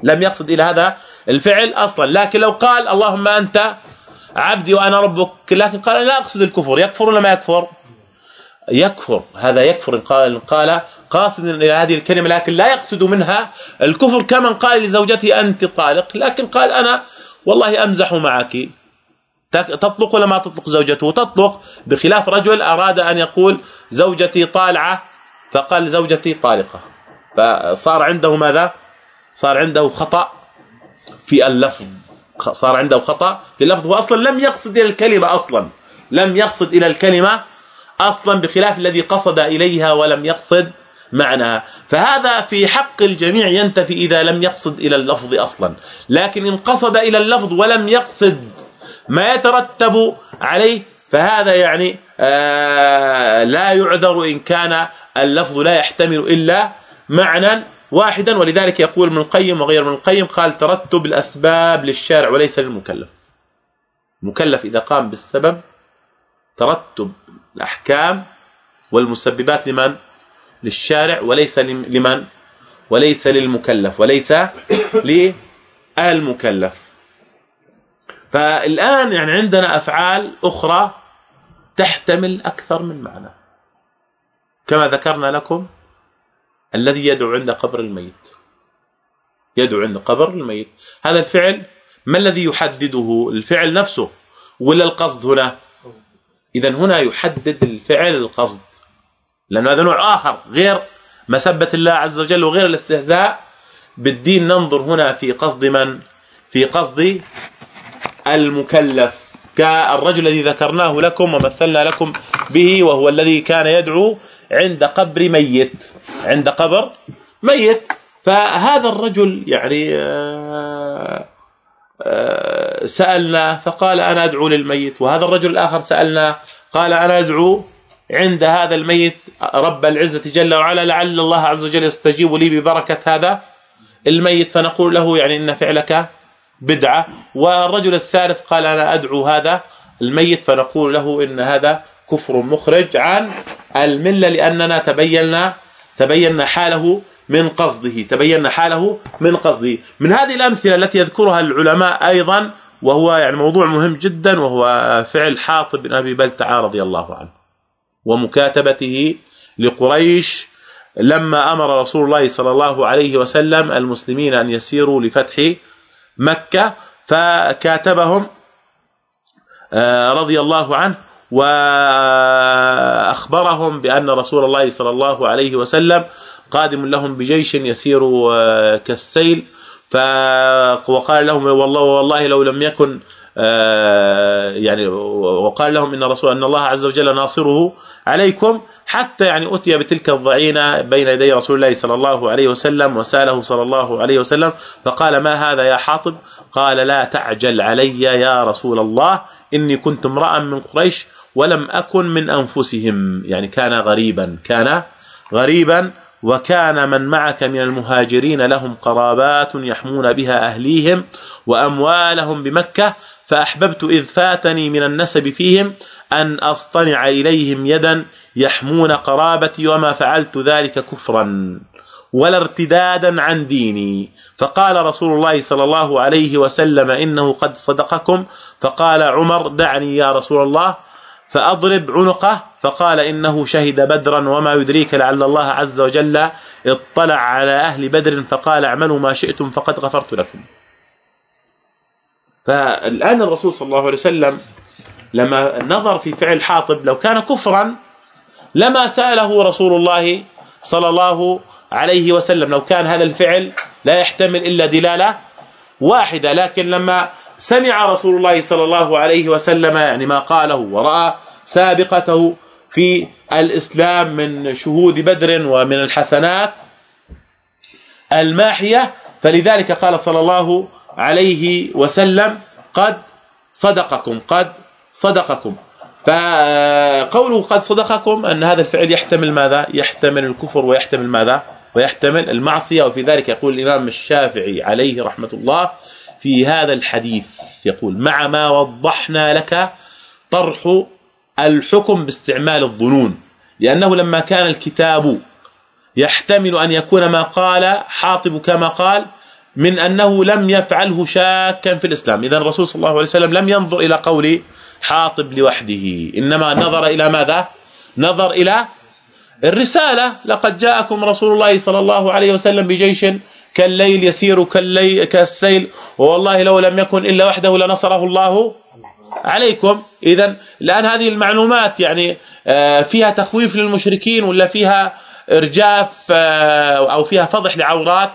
لم يقصد إلى هذا الفعل أصلا. لكن لو قال اللهم أنت عبدي وأنا ربك. لكن قال لا أقصد الكفر. يكفر ولا ما يكفر؟ يكفر. هذا يكفر. قال قال قاصد إلى هذه الكلمة لكن لا يقصد منها الكفر كمن قال لزوجته أنت طالق. لكن قال أنا والله أمزح معك. تطلق ولا ما تطلق زوجته؟ تطلق بخلاف رجل أراد أن يقول زوجتي طالعة فقال زوجتي طالقة. فصار عنده ماذا؟ صار عنده خطأ في اللفظ. صار عنده خطأ في اللفظ. هو أصلا لم يقصد إلى الكلمة أصلا. لم يقصد إلى الكلمة أصلا بخلاف الذي قصد إليها ولم يقصد معناها. فهذا في حق الجميع ينتفي إذا لم يقصد إلى اللفظ أصلا. لكن إن قصد إلى اللفظ ولم يقصد ما يترتب عليه فهذا يعني آه لا يعذر إن كان اللفظ لا يحتمل إلا معنى واحدا. ولذلك يقول ابن القيم وغير ابن القيم قال ترتب الأسباب للشارع وليس للمكلف. المكلف إذا قام بالسبب ترتب الأحكام والمسببات لمن؟ للشارع وليس لمن؟ وليس للمكلف وليس للمكلف. فالآن يعني عندنا أفعال أخرى تحتمل أكثر من معنى. كما ذكرنا لكم الذي يدعو عند قبر الميت. يدعو عند قبر الميت. هذا الفعل ما الذي يحدده؟ الفعل نفسه. ولا القصد هنا؟ اذا هنا يحدد الفعل القصد. لأنه هذا نوع آخر غير مسبة الله عز وجل وغير الاستهزاء. بالدين ننظر هنا في قصد من؟ في قصد المكلف. كالرجل الذي ذكرناه لكم ومثلنا لكم به وهو الذي كان يدعو عند قبر ميت. عند قبر ميت. فهذا الرجل يعني آه، آه، سألنا فقال أنا أدعو للميت. وهذا الرجل الآخر سألنا قال أنا أدعو عند هذا الميت رب العزة جل وعلا لعل الله عز وجل يستجيب لي ببركة هذا الميت. فنقول له يعني إن فعلك بدعة. والرجل الثالث قال أنا أدعو هذا الميت فنقول له إن هذا كفر مخرج عن الملة لأننا تبينا تبينا حاله من قصده تبينا حاله من قصده. من هذه الأمثلة التي يذكرها العلماء أيضا وهو يعني موضوع مهم جدا وهو فعل حاطب بن أبي بلتعة رضي الله عنه ومكاتبته لقريش لما أمر رسول الله صلى الله عليه وسلم المسلمين أن يسيروا لفتح مكة فكاتبهم آه، رضي الله عنه وأخبرهم بأن رسول الله صلى الله عليه وسلم قادم لهم بجيش يسير آه، كالسيل. وقال لهم والله والله لو لم يكن يعني وقال لهم إن رسول أن الله عز وجل ناصره عليكم حتى يعني أتي بتلك الضعينة بين يدي رسول الله صلى الله عليه وسلم وسأله صلى الله عليه وسلم فقال ما هذا يا حاطب؟ قال لا تعجل علي يا رسول الله إني كنت امرأ من قريش ولم أكن من أنفسهم. يعني كان غريبا كان غريبا وكان من معك من المهاجرين لهم قرابات يحمون بها أهليهم وأموالهم بمكة فأحببت إذ فاتني من النسب فيهم أن أصطنع إليهم يدا يحمون قرابتي وما فعلت ذلك كفرا ولا ارتدادا عن ديني. فقال رسول الله صلى الله عليه وسلم إنه قد صدقكم. فقال عمر دعني يا رسول الله فأضرب عنقه. فقال إنه شهد بدرا وما يدريك لعل الله عز وجل اطلع على أهل بدر. فقال اعملوا ما شئتم فقد غفرت لكم. فالآن الرسول صلى الله عليه وسلم لما نظر في فعل حاطب لو كان كفرا لما سأله رسول الله صلى الله عليه وسلم لو كان هذا الفعل لا يحتمل إلا دلالة واحدة لكن لما سمع رسول الله صلى الله عليه وسلم يعني ما قاله ورأى سابقته في الإسلام من شهود بدر ومن الحسنات الماحية فلذلك قال صلى الله عليه وسلم قد صدقكم قد صدقكم. فقوله قد صدقكم أن هذا الفعل يحتمل ماذا؟ يحتمل الكفر ويحتمل ماذا؟ ويحتمل المعصية. وفي ذلك يقول الإمام الشافعي عليه رحمة الله في هذا الحديث يقول مع ما وضحنا لك طرح الحكم باستعمال الظنون لأنه لما كان الكتاب يحتمل أن يكون ما قال حاطب كما قال من أنه لم يفعله شاكا في الإسلام. اذا الرسول صلى الله عليه وسلم لم ينظر إلى قول حاطب لوحده. إنما نظر إلى ماذا؟ نظر إلى الرسالة. لقد جاءكم رسول الله صلى الله عليه وسلم بجيش كالليل يسير كالليل كالسيل والله لو لم يكن إلا وحده لنصره الله عليكم. اذا الان هذه المعلومات يعني آه، فيها تخويف للمشركين ولا فيها إرجاف آه، أو فيها فضح لعورات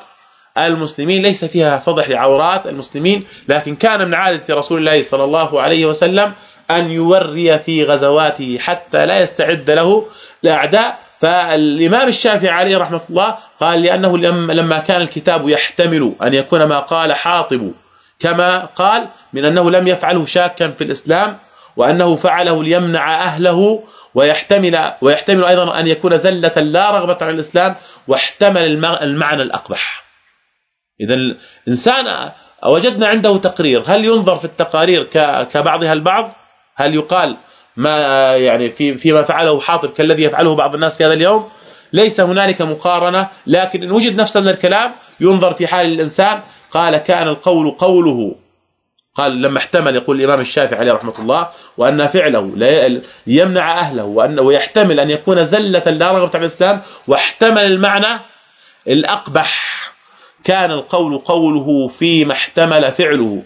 المسلمين ليس فيها فضح لعورات المسلمين لكن كان من عادة رسول الله صلى الله عليه وسلم أن يوري في غزواته حتى لا يستعد له الأعداء. فالإمام الشافعي عليه رحمة الله قال لأنه لما كان الكتاب يحتمل أن يكون ما قال حاطب كما قال من أنه لم يفعله شاكا في الإسلام وأنه فعله ليمنع أهله ويحتمل ويحتمل أيضا أن يكون زلة لا رغبة عن الإسلام واحتمل المعنى الأقبح. إذا الإنسان وجدنا عنده تقرير هل ينظر في التقارير كبعضها البعض؟ هل يقال ما يعني في فيما فعله حاطب كالذي يفعله بعض الناس في هذا اليوم؟ ليس هنالك مقارنة لكن إن وجد نفس هذا الكلام ينظر في حال الإنسان قال كان القول قوله. قال لما احتمل يقول الإمام الشافعي عليه رحمة الله وأن فعله يمنع أهله وانه ويحتمل أن يكون زلة لا رغبة في الإسلام واحتمل المعنى الأقبح. كان القول قوله فيما احتمل فعله.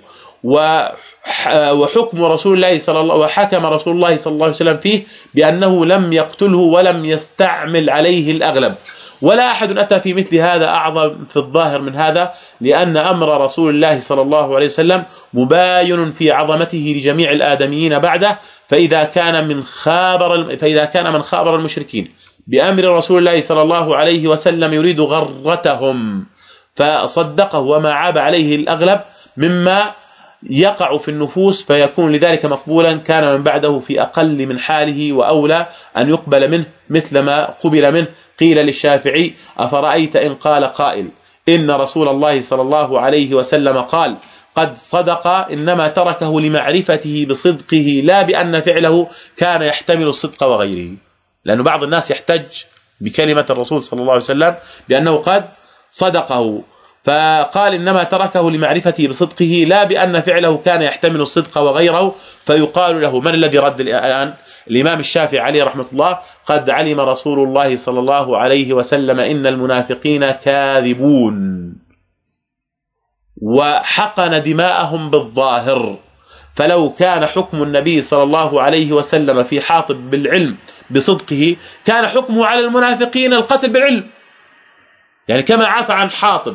وحكم رسول الله صلى الله وحكم رسول الله صلى الله عليه وسلم فيه بأنه لم يقتله ولم يستعمل عليه الأغلب. ولا أحد أتى في مثل هذا أعظم في الظاهر من هذا لأن أمر رسول الله صلى الله عليه وسلم مباين في عظمته لجميع الآدميين بعده فإذا كان من خابر فإذا كان من خابر المشركين. بأمر رسول الله صلى الله عليه وسلم يريد غرتهم. فصدقه وما عاب عليه الأغلب مما يقع في النفوس فيكون لذلك مقبولا كان من بعده في أقل من حاله وأولى أن يقبل منه مثل ما قبل منه. قيل للشافعي أفرأيت إن قال قائل إن رسول الله صلى الله عليه وسلم قال قد صدق إنما تركه لمعرفته بصدقه لا بأن فعله كان يحتمل الصدق وغيره. لأنه بعض الناس يحتج بكلمة الرسول صلى الله عليه وسلم بأنه قد صدقه. فقال إنما تركه لمعرفته بصدقه لا بأن فعله كان يحتمل الصدق وغيره. فيقال له من الذي رد الآن؟ الإمام الشافعي عليه رحمة الله قد علم رسول الله صلى الله عليه وسلم إن المنافقين كاذبون. وحقن دماءهم بالظاهر. فلو كان حكم النبي صلى الله عليه وسلم في حاطب بالعلم بصدقه كان حكمه على المنافقين القتل بالعلم. يعني كما عفى عن حاطب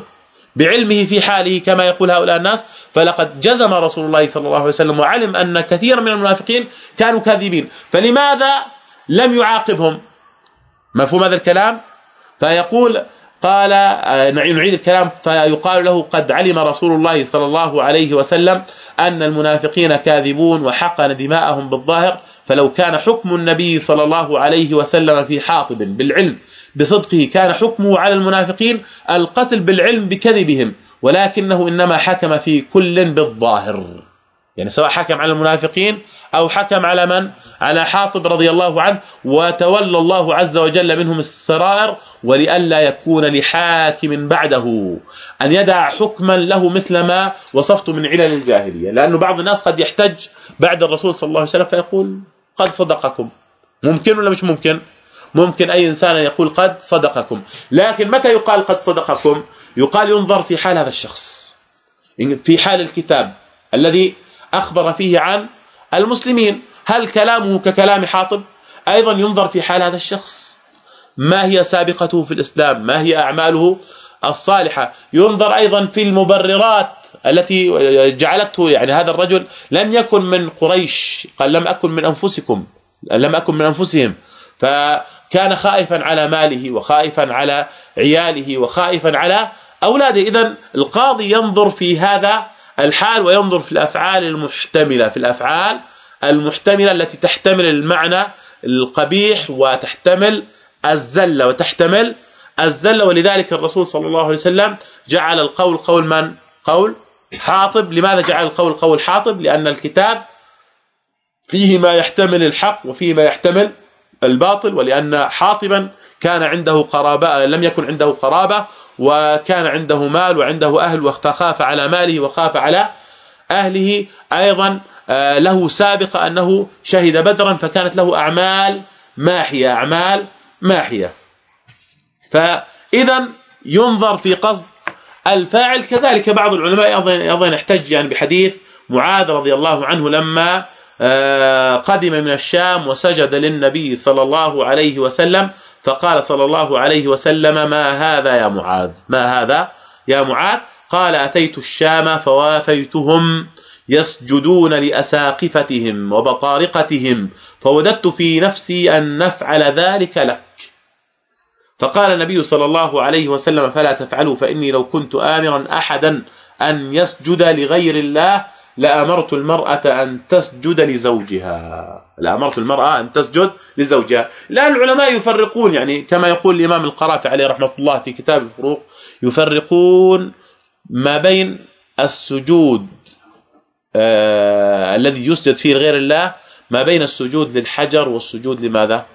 بعلمه في حاله كما يقول هؤلاء الناس فلقد جزم رسول الله صلى الله عليه وسلم وعلم أن كثيرا من المنافقين كانوا كاذبين. فلماذا لم يعاقبهم؟ مفهوم هذا الكلام؟ فيقول قال نعيد الكلام فيقال له قد علم رسول الله صلى الله عليه وسلم أن المنافقين كاذبون وحقن دماءهم بالظاهر فلو كان حكم النبي صلى الله عليه وسلم في حاطب بالعلم بصدقه كان حكمه على المنافقين القتل بالعلم بكذبهم ولكنه إنما حكم في كل بالظاهر. يعني سواء حكم على المنافقين أو حكم على من؟ على حاطب رضي الله عنه وتولى الله عز وجل منهم السرائر ولئلا يكون لحاكم بعده. أن يدع حكما له مثل ما وصفت من علل الجاهلية. لأنه بعض الناس قد يحتج بعد الرسول صلى الله عليه وسلم فيقول قد صدقكم. ممكن ولا مش ممكن؟ ممكن أي إنسان يقول قد صدقكم. لكن متى يقال قد صدقكم؟ يقال ينظر في حال هذا الشخص. في حال الكتاب الذي أخبر فيه عن المسلمين. هل كلامه ككلام حاطب؟ أيضا ينظر في حال هذا الشخص. ما هي سابقته في الإسلام؟ ما هي أعماله الصالحة؟ ينظر أيضا في المبررات التي جعلته يعني هذا الرجل لم يكن من قريش قال لم أكن من أنفسكم لم أكن من أنفسهم. فكان خائفا على ماله وخائفا على عياله وخائفا على أولاده. اذا القاضي ينظر في هذا الحال وينظر في الأفعال المحتملة في الأفعال المحتملة التي تحتمل المعنى القبيح وتحتمل الزله وتحتمل الزله ولذلك الرسول صلى الله عليه وسلم جعل القول قول من؟ قول حاطب. لماذا جعل القول قول حاطب؟ لأن الكتاب فيه ما يحتمل الحق وفيه ما يحتمل الباطل ولأن حاطبا كان عنده قرابة لم يكن عنده قرابة وكان عنده مال وعنده أهل فخاف على ماله وخاف على أهله. أيضا آه، له سابقه أنه شهد بدرا فكانت له أعمال ماحية أعمال ماحية. فاذا ينظر في قصد الفاعل. كذلك بعض العلماء أيضا يحتج يعني بحديث معاذ رضي الله عنه لما قدم من الشام وسجد للنبي صلى الله عليه وسلم فقال صلى الله عليه وسلم ما هذا يا معاذ؟ ما هذا يا معاذ؟ قال أتيت الشام فوافيتهم يسجدون لأساقفتهم وبطارقتهم فوددت في نفسي أن نفعل ذلك لك. فقال النبي صلى الله عليه وسلم فلا تفعلوا فإني لو كنت امرا احدا أن يسجد لغير الله لأمرت المرأة أن تسجد لزوجها. لأمرت المرأة أن تسجد لزوجها. الآن العلماء يفرقون يعني كما يقول الإمام القرافي عليه رحمة الله في كتاب الفروق يفرقون ما بين السجود آه الذي يسجد فيه لغير الله ما بين السجود للحجر والسجود لماذا؟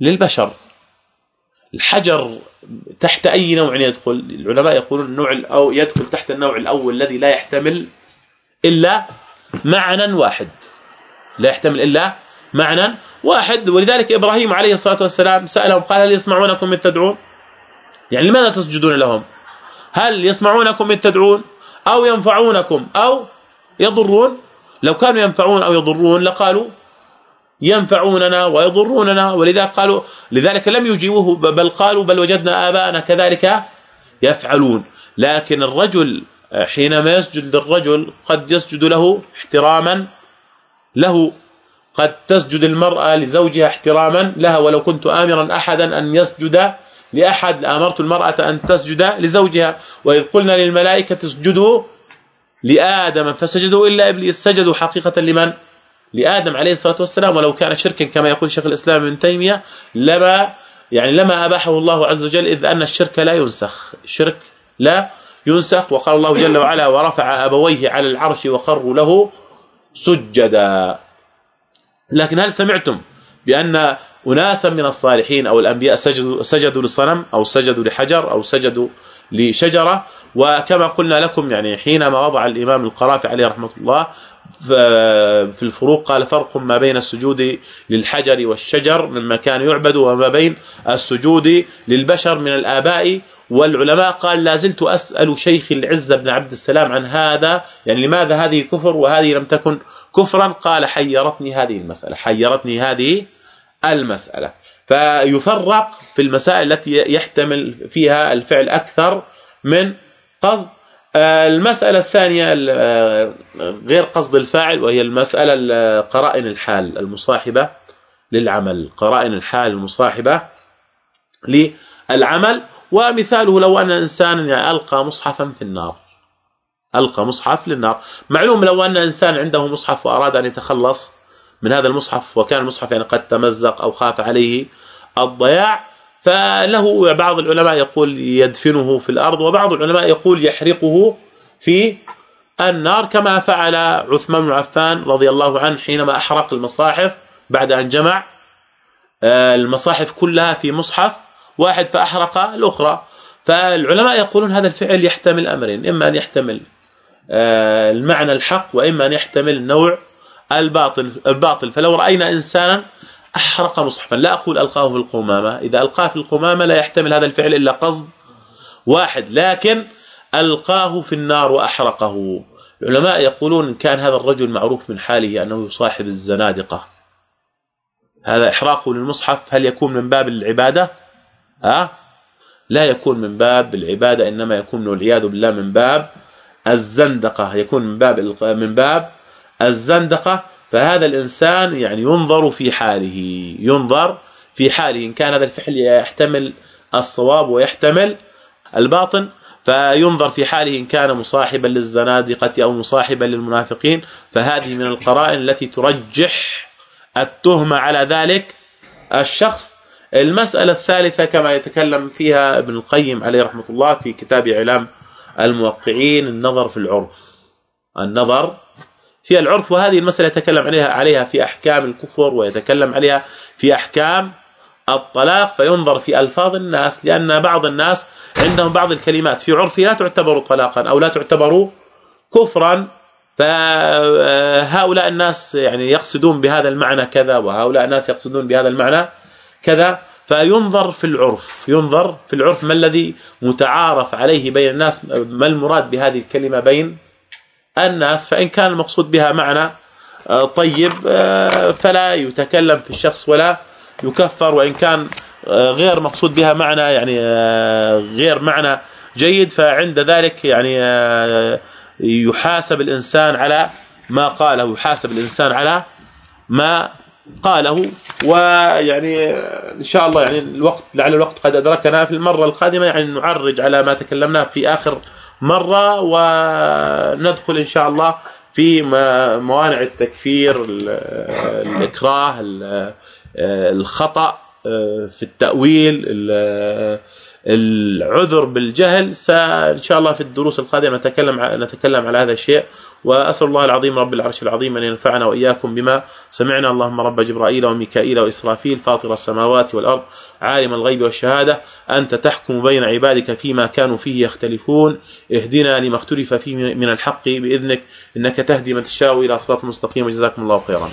للبشر. الحجر تحت أي نوع؟ يدخل العلماء يقولون النوع أو يدخل تحت النوع الأول الذي لا يحتمل إلا معنى واحد. لا يحتمل إلا معنى واحد. ولذلك إبراهيم عليه الصلاة والسلام سألهم قال هل يسمعونكم من تدعون؟ يعني لماذا تسجدون لهم؟ هل يسمعونكم من تدعون؟ أو ينفعونكم؟ أو يضرون؟ لو كانوا ينفعون أو يضرون لقالوا ينفعوننا ويضروننا. ولذا قالوا لذلك لم يجيبوه بل قالوا بل وجدنا آباءنا كذلك يفعلون. لكن الرجل حينما يسجد للرجل قد يسجد له احتراما له قد تسجد المرأة لزوجها احتراما لها ولو كنت آمرا أحدا أن يسجد لأحد لأمرت المرأة أن تسجد لزوجها وإذ قلنا للملائكة اسجدوا لآدم فسجدوا إلا إبليس سجدوا حقيقة لمن؟ لآدم عليه الصلاة والسلام. ولو كان شركا كما يقول شيخ الإسلام ابن تيمية لما يعني لما أباحه الله عز وجل إذ أن الشرك لا ينسخ الشرك لا ينسخ وقال الله جل وعلا ورفع أبويه على العرش وخروا له سجدا. لكن هل سمعتم بأن أناسا من الصالحين أو الأنبياء سجدوا سجدوا للصنم أو سجدوا لحجر أو سجدوا لشجرة؟ وكما قلنا لكم يعني حينما وضع الإمام القرافي عليه رحمة الله في الفروق قال فرق ما بين السجود للحجر والشجر مما كان يعبد وما بين السجود للبشر من الآباء والعلماء قال لا زلت أسأل شيخ العزة بن عبد السلام عن هذا يعني لماذا هذه كفر وهذه لم تكن كفرا؟ قال حيرتني هذه المسألة حيرتني هذه المسألة. فيفرق في المسائل التي يحتمل فيها الفعل أكثر من قصد. المسألة الثانية غير قصد الفاعل وهي المسألة قرائن الحال المصاحبة للعمل. قرائن الحال المصاحبة للعمل. ومثاله لو أن انسان ألقى مصحفا في النار. ألقى مصحف للنار. معلوم لو أن إنسان عنده مصحف وأراد أن يتخلص من هذا المصحف وكان المصحف يعني قد تمزق أو خاف عليه الضياع فله بعض العلماء يقول يدفنه في الأرض وبعض العلماء يقول يحرقه في النار كما فعل عثمان بن عفان رضي الله عنه حينما أحرق المصاحف بعد أن جمع آه، المصاحف كلها في مصحف. واحد فأحرق الأخرى. فالعلماء يقولون هذا الفعل يحتمل أمرين إما أن يحتمل آه، المعنى الحق وإما أن يحتمل نوع الباطل الباطل. فلو رأينا إنسانا أحرق مصحفا لا أقول ألقاه في القمامة. إذا ألقاه في القمامة لا يحتمل هذا الفعل إلا قصد واحد لكن ألقاه في النار وأحرقه. العلماء يقولون إن كان هذا الرجل معروف من حاله أنه يصاحب الزنادقة. هذا إحراقه للمصحف هل يكون من باب العبادة؟ ها؟ لا يكون من باب العبادة إنما يكون والعياذ بالله من باب الزندقة. يكون من باب من باب الزندقة. فهذا الإنسان يعني ينظر في حاله ينظر في حاله. إن كان هذا الفعل يحتمل الصواب ويحتمل الباطن فينظر في حاله. إن كان مصاحبا للزنادقة أو مصاحبا للمنافقين فهذه من القرائن التي ترجح التهمه على ذلك الشخص. المسألة الثالثة كما يتكلم فيها ابن القيم عليه رحمة الله في كتاب إعلام الموقعين النظر في العرف. النظر في العرف وهذه المسألة يتكلم عليها عليها في أحكام الكفر ويتكلم عليها في أحكام الطلاق فينظر في ألفاظ الناس لأن بعض الناس عندهم بعض الكلمات في عرفه لا تعتبر طلاقا أو لا تعتبر كفرا. فهؤلاء الناس يعني يقصدون بهذا المعنى كذا وهؤلاء الناس يقصدون بهذا المعنى كذا فينظر في العرف ينظر في العرف ما الذي متعارف عليه بين الناس ما المراد بهذه الكلمة بين الناس فإن كان المقصود بها معنى آه، طيب آه، فلا يتكلم في الشخص ولا يكفر وإن كان آه، غير مقصود بها معنى يعني غير معنى جيد فعند ذلك يعني يحاسب الإنسان على ما قاله يحاسب الإنسان على ما قاله ويعني إن شاء الله يعني الوقت لعل الوقت قد أدركنا في المرة القادمة يعني نعرج على ما تكلمناه في آخر مرة وندخل إن شاء الله في موانع التكفير الإكراه الخطأ في التأويل العذر بالجهل. ان شاء الله في الدروس القادمة نتكلم نتكلم على هذا الشيء. وأسأل الله العظيم رب العرش العظيم أن ينفعنا وإياكم بما سمعنا. اللهم رب جبرائيل وميكائيل وإسرافيل فاطر السماوات والأرض عالم الغيب والشهادة أنت تحكم بين عبادك فيما كانوا فيه يختلفون. اهدنا لما اختلف فيه من الحق بإذنك إنك تهدي من تشاء إلى صراط مستقيم. وجزاكم الله خيرا.